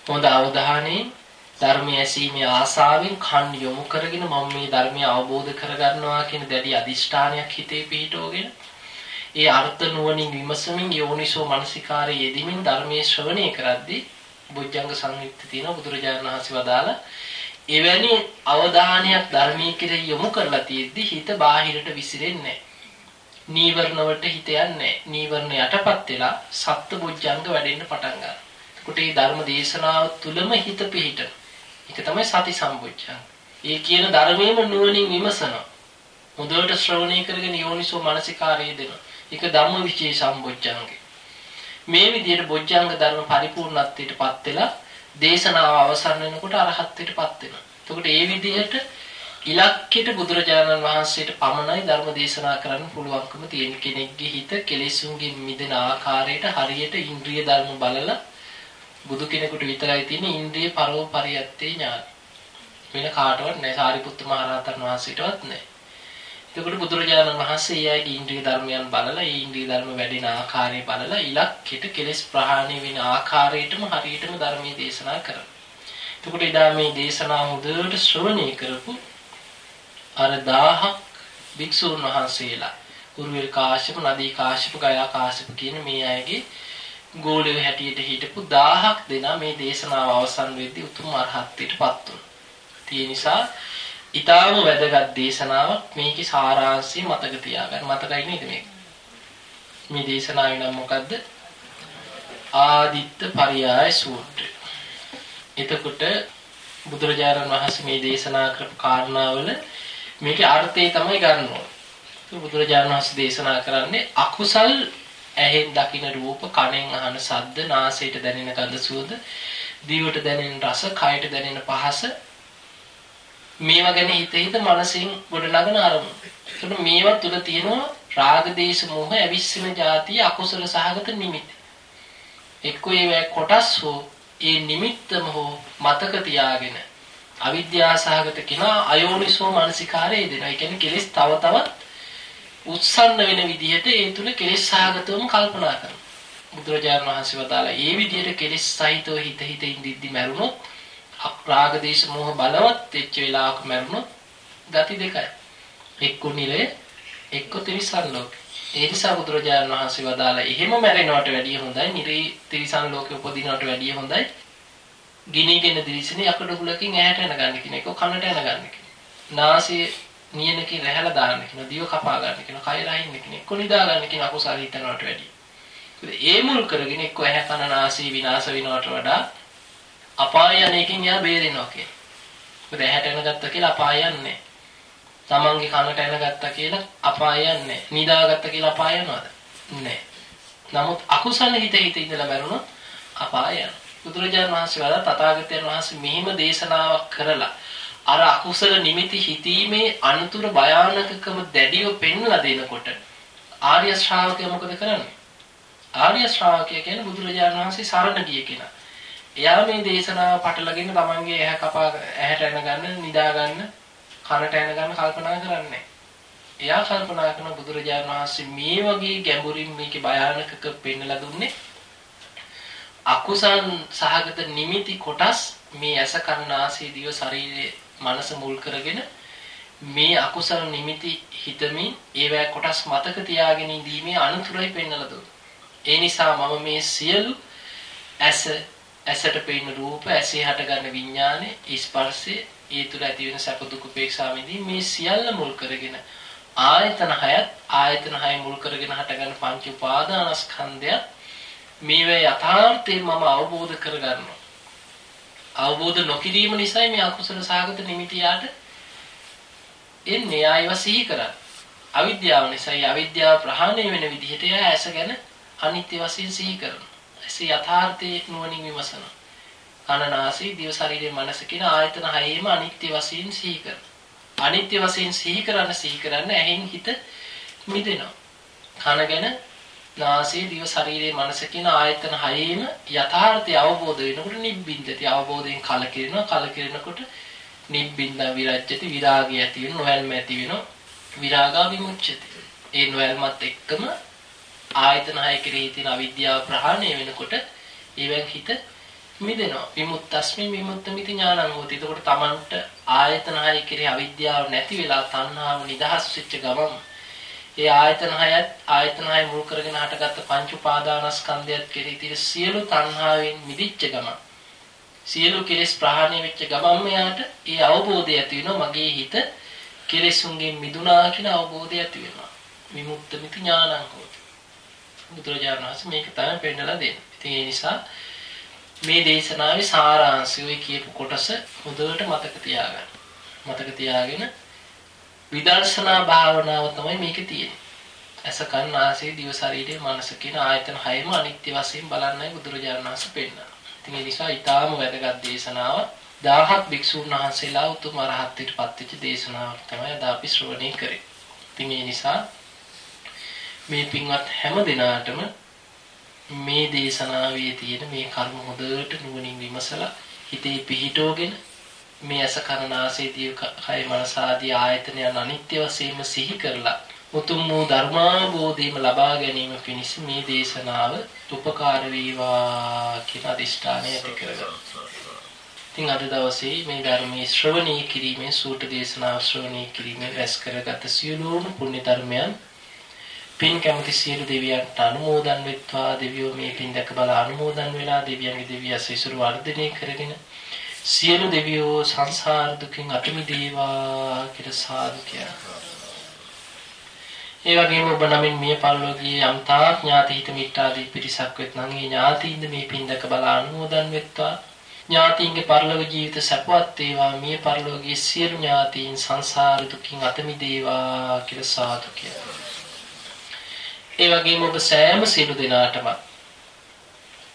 හොඳ අවධානයෙන් ධර්මය ඇසීමේ ආසාවෙන් කන් යොමු කරගෙන මම මේ ධර්මය අවබෝධ කරගන්නවා කියන දැඩි අදිෂ්ඨානයක් හිතේ පිහිටවගෙන ඒ අර්ථ නුවණින් විමසමින් යෝනිසෝ මනසිකාරයේ යෙදීමින් ධර්මයේ ශ්‍රවණය කරද්දී බොජ්ජංග සංයුක්ත තියෙන බුදුරජාණන් වහන්සේ වදාලා එවැනි අවධානයක් ධර්මයේ කෙරෙහි යොමු කරලා තියෙද්දි හිත බාහිරට විසිරෙන්නේ නැහැ. නීවරණ වලට හිත යන්නේ නීවරණ යටපත් වෙලා සත්ත්ව බොජ්ජංග වැඩෙන්න පටන් ගන්නවා. එතකොට මේ ධර්ම දේශනාව තුලම හිත පිහිටන. ඒක තමයි සති සම්බොජ්ජංග. ඒ කියන ධර්මයේම නුවණින් විමසනවා. හොඳට ශ්‍රවණය කරගෙන යෝනිසෝ මනසිකාරය දෙනවා. ඒක ධම්ම විචේ සම්බොජ්ජංගේ. මේ විදිහට බොජ්ජංග ධර්ම පරිපූර්ණත්වයටපත් වෙලා දේශනාව අවසන් වෙනකොට අරහත්ත්වයටපත් වෙනවා. එතකොට ඒ විදිහට ඉලක්කයට බුදුරජාණන් වහන්සේට පමණයි ධර්ම දේශනා කරන්න පුළුවන්කම තියෙන කෙනෙක්ගේ හිත කෙලෙසුන්ගෙන් මිදෙන ආකාරයට හරියට ඉන්ද්‍රිය ධර්ම බලලා බුදු කෙනෙකුට විතරයි තියෙන ඉන්ද්‍රිය පරෝපරියත්තේ ඥාන. වෙන කාටවත් නැහැ. සාරිපුත්ත මහ රහතන් වහන්සේටවත් නැහැ. එතකොට බුදුරජාණන් වහන්සේ ඊයගේ ඉන්ද්‍රිය ධර්මයන් බලලා ඒ ඉන්ද්‍රිය ධර්ම වැඩෙන ආකාරය බලලා ඉලක්කයට කෙලෙස් ප්‍රහාණය වෙන ආකාරයටම හරියටම ධර්මයේ දේශනා කරනවා. එතකොට එදා මේ දේශනාව හොඳට ශ්‍රවණය කරපු අර 1000ක් භික්ෂුන් වහන්සේලා උරුවෙල් කාශ්‍යප, නදී කාශ්‍යප, ගයා කාශ්‍යප කියන මේ අයගේ ගෝලිය හැටියට හිටපු 1000ක් දෙනා මේ දේශනාව අවසන් වෙද්දී උතුම් අරහත්ත්වයටපත් වුණා. ඒ නිසා ඊටාම වැදගත් දේශනාවක් මේකේ සාරාංශය මතක තියාගන්න. මතකයි නේද මේක? මේ දේශනාවේ නම මොකද්ද? ආදිත්ත පරියාය සූත්‍රය. එතකොට බුදුරජාණන් වහන්සේ මේ දේශනා කරපු කාරණාවල මේකේ අර්ථය තමයි ගන්න ඕනේ. බුදුරජාණන් වහන්සේ දේශනා කරන්නේ අකුසල් ඇහෙන් දකින රූප කනෙන් අහන ශබ්ද නාසයට දැනෙන ගඳ සුවඳ දිවට දැනෙන රස, කයට දැනෙන පහස මේවා ගැන හිත හිත මනසින් ගොඩනගන අරමුණු. ඒකට මේවා තුල තියෙනවා රාග දේශ මොහ අවිස්සන જાතිය අකුසල සහගත නිමිති. එක්කෝ ඒවා කොටස් හෝ ඒ නිමිත්තම හෝ මතක තියාගෙන අවිද්‍යා සහගත කෙනා අයෝනිසෝ මානසිකාරය දෙනවා. ඒ කියන්නේ කෙලෙස් තව තවත් උත්සන්න වෙන විදිහට ඒ තුල කෙලෙස් සහගතවම කල්පනා කරනවා. බුදුරජාණන් වහන්සේ වදාලා ඒ විදිහට කෙලෙස් සහිතව හිත හිත ඉඳිද්දි මැරුණොත් රාග දේශ මොහ බලවත් වෙච්ච වෙලාවක මැරුණොත් ගති දෙකයි. එක්ක නිලය එක්ක තිරිසන් ලෝකෙ. ඒ නිසා බුදුරජාණන් වහන්සේ වදාලා එහෙම මැරෙනවට වැඩිය හොඳයි නිරේ තිරිසන් ලෝකෙ උපදිනවට වැඩිය හොඳයි. ගිනිගෙන දිලිසෙන යකඩ ගුලකින් ඇහැට යන ගන්න කියන එක කනට යන ගන්න කියන. නාසයේ නියනකින් රැහැලා දාන්න කියන දිව කපා ගන්න කියන කය රහින්න කියන එක්ක නිදා ගන්න කියන අකුසල හිතනවට වැඩිය. ඒ මුල් කරගෙන එක්ක ඇහැ කන නාසය විනාශ වෙනවට වඩා අපාය යන්නේකින් යා බේරෙනවා කියන්නේ. මොකද ඇහැට එන ගත්ත කියලා අපාය යන්නේ. තමන්ගේ කනට එන ගත්ත කියලා අපාය යන්නේ. නිදාගත්ත කියලා අපාය යනවද? නෑ. නමුත් අකුසල හිත හිත ඉඳලා බැරුණොත් අපාය යනවා. බුදුරජාණන් වහන්සේ වදා තථාගතයන් වහන්සේ මෙහිම දේශනාවක් කරලා අර අකුසල නිමිති හිතීමේ අනුතුර භයානකකම දැඩිව පෙන්ලා දෙනකොට ආර්ය ශ්‍රාවකයා මොකද කරන්නේ? ආර්ය ශ්‍රාවකයා කියන්නේ බුදුරජාණන් වහන්සේ සරණ ගිය කෙනා. එයා මේ දේශනාව පටලගෙන තමන්ගේ ඇහැ කපා ඇහැට එන ගන්න නිදා ගන්න කනට එන ගන්න කල්පනා කරන්නේ. එයා කල්පනා කරන බුදුරජාණන් වහන්සේ මේ වගේ ගැඹුරින් මේකේ භයානකක පෙන්වලා දුන්නේ අකුසල් සහගත නිමිති කොටස් මේ ඇස කන නාසය දිව ශරීරයේ මනස මුල් කරගෙන මේ අකුසල නිමිති හිතමින් ඒවැ කොටස් මතක තියාගෙන ඉඳීමේ අනුතුරයි පෙන්වලා දුන්නා. ඒ නිසා මම මේ සියලු ඇස ඇසට පෙනෙන රූප, ඇසේ හටගන්න විඥානේ, ස්පර්ශය, ඒ තුල ඇති වෙන සැප දුක උපේක්ෂා විඳින් මේ සියල්ල මුල් කරගෙන ආයතන හයත් ආයතන හය මුල් කරගෙන හටගන්න පංච උපාදානස්කන්ධය මේවේ යථාර්ථය මම අවබෝධ කරගන්නවා. අවබෝධ නොකිරීම නිසා මේ අකුසල සාගත නිමිතියට එන්නේ ආයව සිහි කරන්නේ. අවිද්‍යාව නිසා අවිද්‍යාව ප්‍රහාණය වෙන විදිහට එයා ඇස ගැන අනිත්‍ය වශයෙන් සිහි කරනවා. ඇසේ යථාර්ථයේ නුවණින් විමසනවා. කනනාසී දිව ශරීරයේ මනස කියන ආයතන හයේම අනිත්‍ය වශයෙන් සිහි කරනවා. අනිත්‍ය වශයෙන් සිහි කරන්න සිහි කරන්න ඇහෙන් හිත මිදෙනවා. කන ගැන නාසය දිව ශරීරයේ මනස කියන ආයතන හයේම යථාර්ථය අවබෝධ වෙනකොට නිබ්බින්දති. අවබෝධයෙන් කලකිරෙනවා. කලකිරෙනකොට නිබ්බින්ද විරජ්‍යති විරාගය ඇති වෙන නොයල්ම ඇති වෙනවා විරාගා විමුච්ඡති. ඒ නොයල්මත් එක්කම ආයතන හය කෙරෙහි තියෙන අවිද්‍යාව ප්‍රහාණය වෙනකොට ඒවෙන් හිත මිදෙනවා. විමුක්තස්මි විමුක්තമിതി ඥානං හොති. එතකොට Tamanට ආයතන හය කෙරෙහි අවිද්‍යාව නැති වෙලා තණ්හාව නිදහස් වෙච්ච ගමන් ඒ ආයතන හයත් ආයතන හය මුල් කරගෙන හටගත්ත පංච උපාදානස්කන්ධයත් කෙරෙහි තියෙන සියලු තණ්හාවෙන් මිදිච්ච ගමන් සියලු කෙලෙස් ප්‍රහාණය වෙච්ච ගමන්ම යාට ඒ අවබෝධය ඇති වෙනවා මගේ හිත කෙලෙසුන්ගෙන් මිදුණා කියන අවබෝධය ඇති වෙනවා විමුක්තമിതി ඥානං හොති බුදුරජාණන් වහන්සේ මේක තමයි පෙන්නලා දෙන්නේ. ඉතින් ඒ නිසා මේ දේශනාවේ සාරාංශය ඔය කියපු කොටස හොඳට මතක තියාගන්න. මතක තියාගෙන විදර්ශනා භාවනාව තමයි මේකේ තියෙන්නේ. ඇස කන් නාසය දිව ශරීරය මනස කියන ආයතන හයම අනිත්‍ය වශයෙන් බලන්නයි බුදුරජාණන් වහන්සේ පෙන්නන්නේ. ඉතින් ඒ නිසා ඊටාම වැදගත් දේශනාව 1000ක් භික්ෂුන් වහන්සේලා උතුම් අරහත්ත්වයට පත්වෙච්ච දේශනාවක් තමයි අද අපි ශ්‍රවණය කරේ. ඉතින් ඒ නිසා මේ පින්වත් හැම දිනාටම මේ දේශනාවේ තියෙන මේ කර්ම හොඳට නුවණින් විමසලා හිතේ පිහිටෝගෙන මේ අස කරනාසේ දිය කය මනස ආදී ආයතනයන් අනිත්‍ය වශයෙන්ම සිහි කරලා උතුම් වූ ධර්මාභෝධයම ලබා ගැනීම පිණිස මේ දේශනාව උපකාර වේවා කියන අදිෂ්ඨානය ඇති කරගන්න. ඉතින් අද දවසේ මේ ධර්මයේ ශ්‍රවණය කිරීමෙන් සූට දේශනාව ශ්‍රවණය කිරීමෙන් රැස් කරගත් සියලුම පුණ්‍ය ධර්මයන් පින් කැමති සියලු දෙවියන්ට අනුමෝදන් වෙත්වා දෙවියෝ මේ පින් දැක බල අනුමෝදන් වෙලා දෙවියන්ගේ දෙවිය සිසුරු වර්ධනය කරගෙන සියලු දෙවියෝ සංසාර දුකින් අත මිදේවා කියලා සාදු කියනවා. ඒ වගේම ඔබ නමින් මිය පරලෝකීය යම් තාක් ඥාති හිත මිත්‍රාදී පිරිසක් වෙත්නම් ඒ ඥාතීන්ද මේ පින් දැක බල අනුමෝදන් වෙත්වා. ඥාතීන්ගේ පරලෝක ජීවිත සපවත් වේවා මිය පරලෝකීය සියලු ඥාතීන් සංසාර දුකින් අත මිදේවා කියලා සාදු කියනවා. ඒ වගේම ඔබ සෑම සියලු දෙනාටම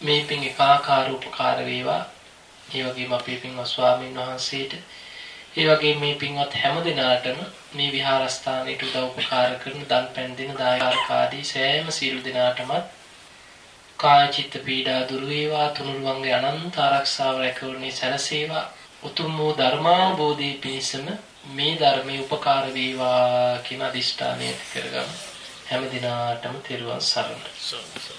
මේ පින් එකාකාර උපකාර වේවා ඒ වගේම අපේ පින්වත් ස්වාමීන් වහන්සේට. ඒ වගේම මේ පින්වත් හැම දිනාටම මේ විහාරස්ථානයට උදව් උපකාර කරන දන් පැන් දෙන දායකාදී සෑම සියලු දිනාටමත් කාය චිත්ත පීඩා දුරු වේවා තුනුරුවන්ගේ අනන්ත ආරක්ෂාව රැකවරණේ සැලසේවා උතුම් වූ ධර්මාබෝධී පිණිසම මේ ධර්මයේ උපකාර වේවා කියන අදිෂ්ඨානය කරගමු. හැම දිනාටම තෙරුවන් සරණයි.